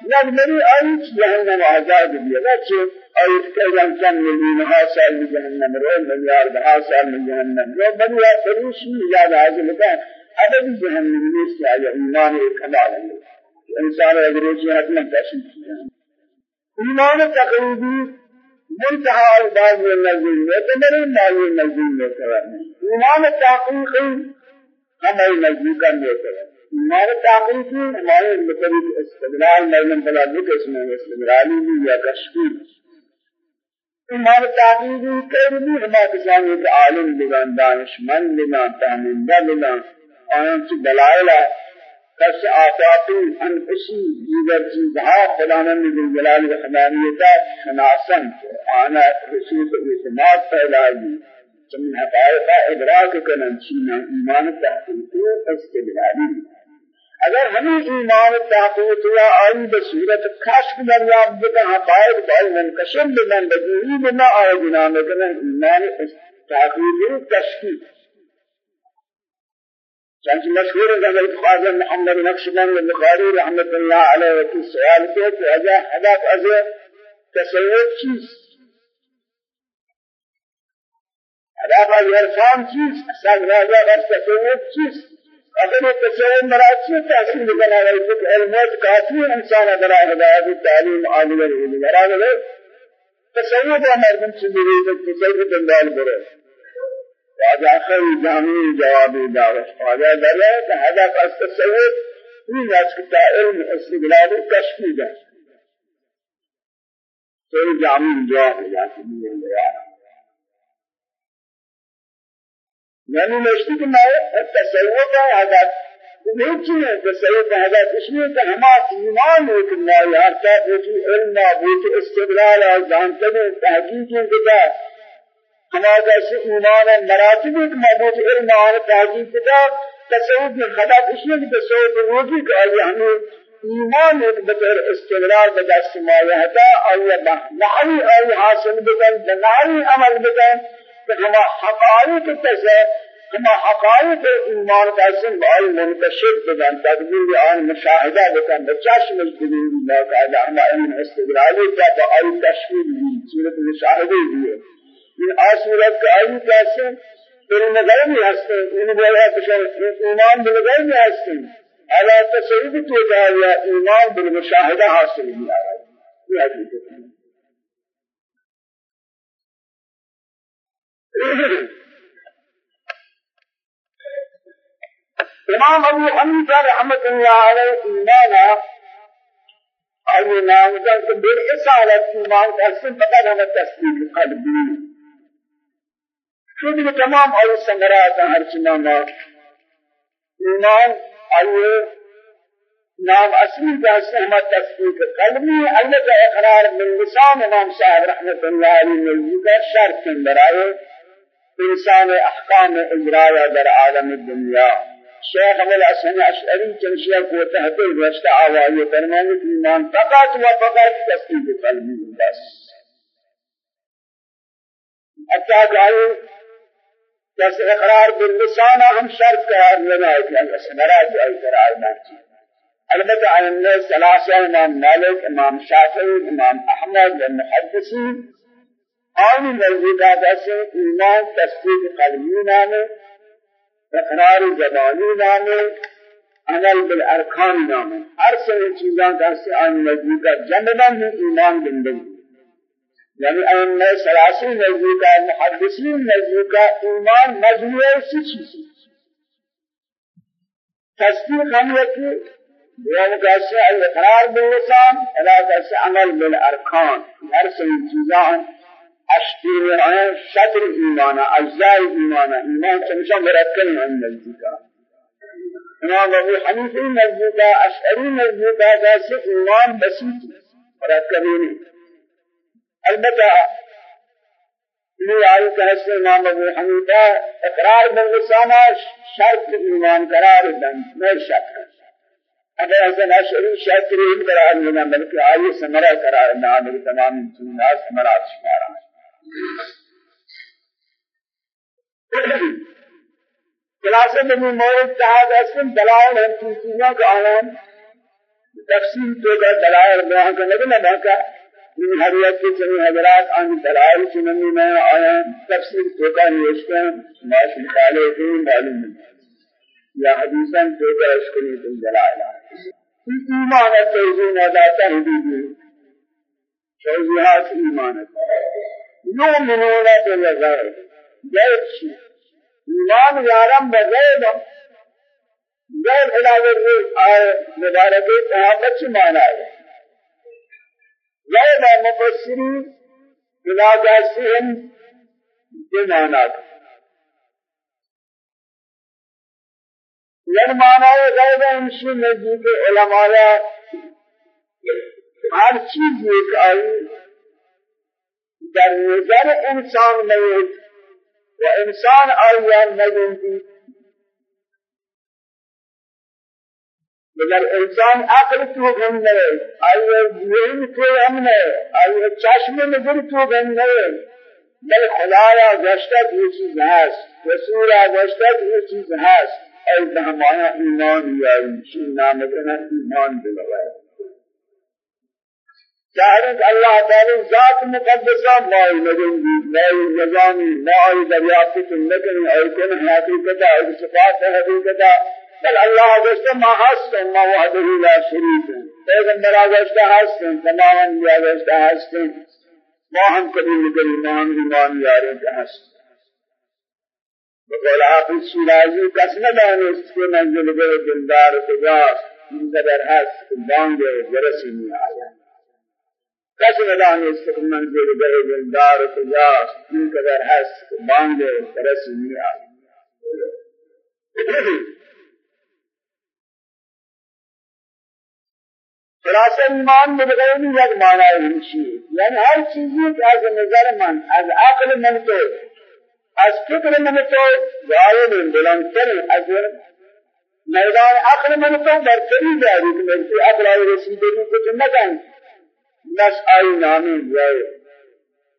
نظمری آیت جہنم آزاد بھی اگرچہ آیت کہ انسان ملین ها سال میں جہنم رو ملیار ها سال میں جہنم رو میں زیادہ حاصل کا ابدی جہنم میں سے آیا ایمان کمال انسان اگروچی حتما کیا ایمان تقریبی منتہا الباز میں نزول میں تو میرے مالی نزول میں سوا ایمان تحقیقی ہمیں نزول کرنے سوا ایمان تحقیقی ہمارے مطلب استدلال مرمن بلا بکس میں استدلالی بھی یا کشفی ایمان تحقیقی قریبی ہما کسانی کہ عالم بگان دانشمند بگان تحمیل بگان آنچہ دلائلہ کس آفاتی انفسی دیگر چیزها خداوند جل جلال و حمانیتا شناسن آنا رسول اعتماد پیدایی چمن حقائق ادراک کنن چینا ایمان تحقیقی استدلالی اگر ہمیں ایمان تحقیق یا آئی بصورت کشف دریاب بکا حقائق بائی منکشم بمن بجوری بنا آئی جنام کنن ایمان تحقیقی کشفی چنانچہ مشهور ہے حضرت خواجہ محمد نقشبند البخاری رحمۃ اللہ علیہ کی سوال کے کہ اجا ہدف از تصور چیز؟ هدف از عرفان چیز؟ اصل راجع بر تصور چیز؟ اگر تصور مراد چیز تحصیل بنا رہی ہے علمات کافی انسان برای ہدایت تعلیم عالی علم مراد ہے تصور مردم سے بھی تصور دنبال برے واجہ خیر جامع جواب دعوت واجہ درے کہ هدف التصور في ناس كتا علم استدلال كشفي ده تو جامع جواب جاتی ہے یعنی نشتی کہ میں التصور کا هدف نیچی ہے تصور کا هدف اس لیے کہ ہما ایمان ہے کہ میں یار کا بوتی علم بوتی استدلال اور جانتے ہیں تحقیق کے ہمارا سے ایمان مراتب ایک محبوب علم اور تحقیق تصوف میں خدا کشنے کی تصوف روزی کا ایمان ایک بطور استمرار بدست مایا ہے آئی نحوی آئی حاصل عمل بکن کہ حقائق تصوف كما حقائق ایمان قاسم بآئی منتشر بدن تدبیر آن مشاهده بکن بچاش مجددین اللہ تعالی ہما ان استقلالی کا بآئی تشکیل بھی صورت مشاهده بھی این آسورت کا آئی قاسم علم غیبی هستن این بولا بشن ایمان بالغیبی هستن على تصرف تو یا ایمان بالمشاهده حاصل بھی آئی یہ حقیقت ہے إمام ابو حنیفہ رحمت اللہ علیہ ایمانا اور نام کا کہ بالاسالت ایمان کا اصل پتہ ہمیں تصدیق قلبی شد کہ تمام اور سمرات ہر چنانا ایمان اور نام اصلی کا ہمیں تصدیق قلبی اللہ کا إقرار من لسان إمام صاحب رحمت اللہ علیہ نے کا شرط برائے إنسان احکام اجراء در عالم الدنیا شیخ ابو الحسن اشعری چنشیا کو تحت رشتہ آوائی فرمانے کہ ایمان فقط و فقط تصدیق قلبی بس. حتى قالوا جس إقرار باللسان هم شرط قرار لنا کہ اسمرات ای قرار نہ البتہ عن الناس ثلاثة إمام مالك إمام شافعي إمام أحمد المحدثين. آن موجودات سے ایمان تصدیق اقرار زبانی نامے عمل بالارکان نامے ہر سے چیزاں کا آن نزدیک کا جنبن ایمان زندگی یعنی ان میں سلاسی نزدیک کا محدثین نزدیک کا ایمان مجموعہ سی چیز. تصدیق ہم یکی یعنی کیسے اقرار باللسان الا کیسے عمل بالارکان. ہر سے چیزاں اشتیر آن شطر ایمانا اجزاء ایمانا ایمان چمشا مرکل من نزدیکا امام ابو حنیفی نزدیکا اشعری نزدیکا جیسے ایمان بسیط مرکبینی البتہ یہ آئی کہ حسن إمام أبو حنیفہ إقرار باللسانہ شرط ایمان قرار دن میں شک اگر حسن اشعری شرط قرار لینا بلکہ آئی سمرہ قرار نام تمام چیزیں سمرہ شمارا ہے خلاصہ میں مورد تحاد اسم دلائل ہم چیزوں کا آیان تفصیل تو کا دلائل بیان کرنے کے نہ کا من حریت کے چنی حضرات آن دلائل چننی میں آیان تفصیل تو کا ہیں ماش مقالے دین معلوم یا حدیثاً تو کا اشکلی تم دلائل ایمان ہے توزین ادا تحدیدی توزیحات ایمان ہے۔ يؤمنون بالغيب. غيب شيء ایمان یارم بغیب غیب علاوه آئے مبارکه صحابت چی مانا ہے غیب مفسری علاقہ سے ہم یہ مانا غیب انشی نزدیک علماء. ہر چیز ایک آئی در نظر انسان نیست و انسان آیان نیندی مگر انسان عقل تو هم نہیں آئیے ذہن تو ہم نہیں آئیے چشم نظر تو ہم نہیں بل خدایا گشتت یہ چیز هست رسولا گشتت یہ چیز هست. ای ہمارا ایمان یاری شی نام کنا ایمان بلوائے شاہد اللہ تعالی ذات مقدسہ مائی لگنگی مائی نظامی مائی دریافت سنتنی اور کن حقیقتا اور صفات حقیقتا بل اللہ گشت ما حسن ما وحده لا شریک. پیغمبر گشت حسن تمام انبیاء گشت حسن ما ہم کبھی نکل ایمان ایمان یارے کا حسن بقول حافظ شیرازی کس ندانے اس منزل گئے دلدار خداس ان قدر حس بانگے جرسی میں آیا کس ندان است منزل به دلدار کجاست این قدر هست بانگ ترسی می خلاصہ ایمان بغیر یک معنی ہمشی یعنی ہر چیزی کہ از نظر من از عقل من تو از فکر من تو غائب بلندتر از میدان عقل من تو برتری جاری کہ میری عقل آئی رسیدگی کچھ نہ بس آئی نامی جائے۔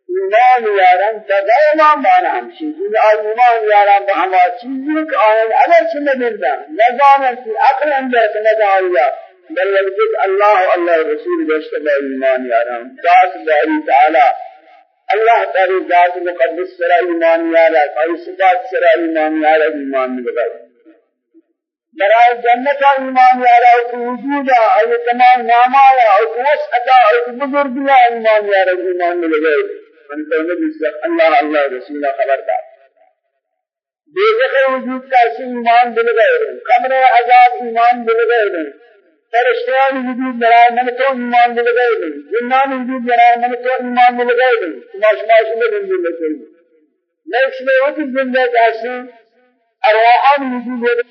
ایمان یاران تغیران بانا همشی این ایمان یاران با همه چیزی که آن اگر چه نبیدن نظامن کی عقل اندر نظایا بل یجد الله الله رسول داشت با ایمان یاران۔ ذات باری تعالی۔ الله تعالی ذات مقدس سرا ایمان یاران اور صفات سرا ایمان یاران ایمان لگائے برای جنت ایمان یارا أو وجود أو تمام ناما أو وسعت أو بزرگی ایمان یارا ایمان لگائے من تو نبی اللہ اللہ رسول خبردار بیزخ وجود کا اسی ایمان دل گئے قبر عذاب ایمان دل گئے فرشتیان وجود برائے من تو ایمان دل گئے جنان وجود برائے من تو ایمان دل گئے ماش ماش میں دل گئے لیکن وہ زندہ کا اسی ارواحان وجود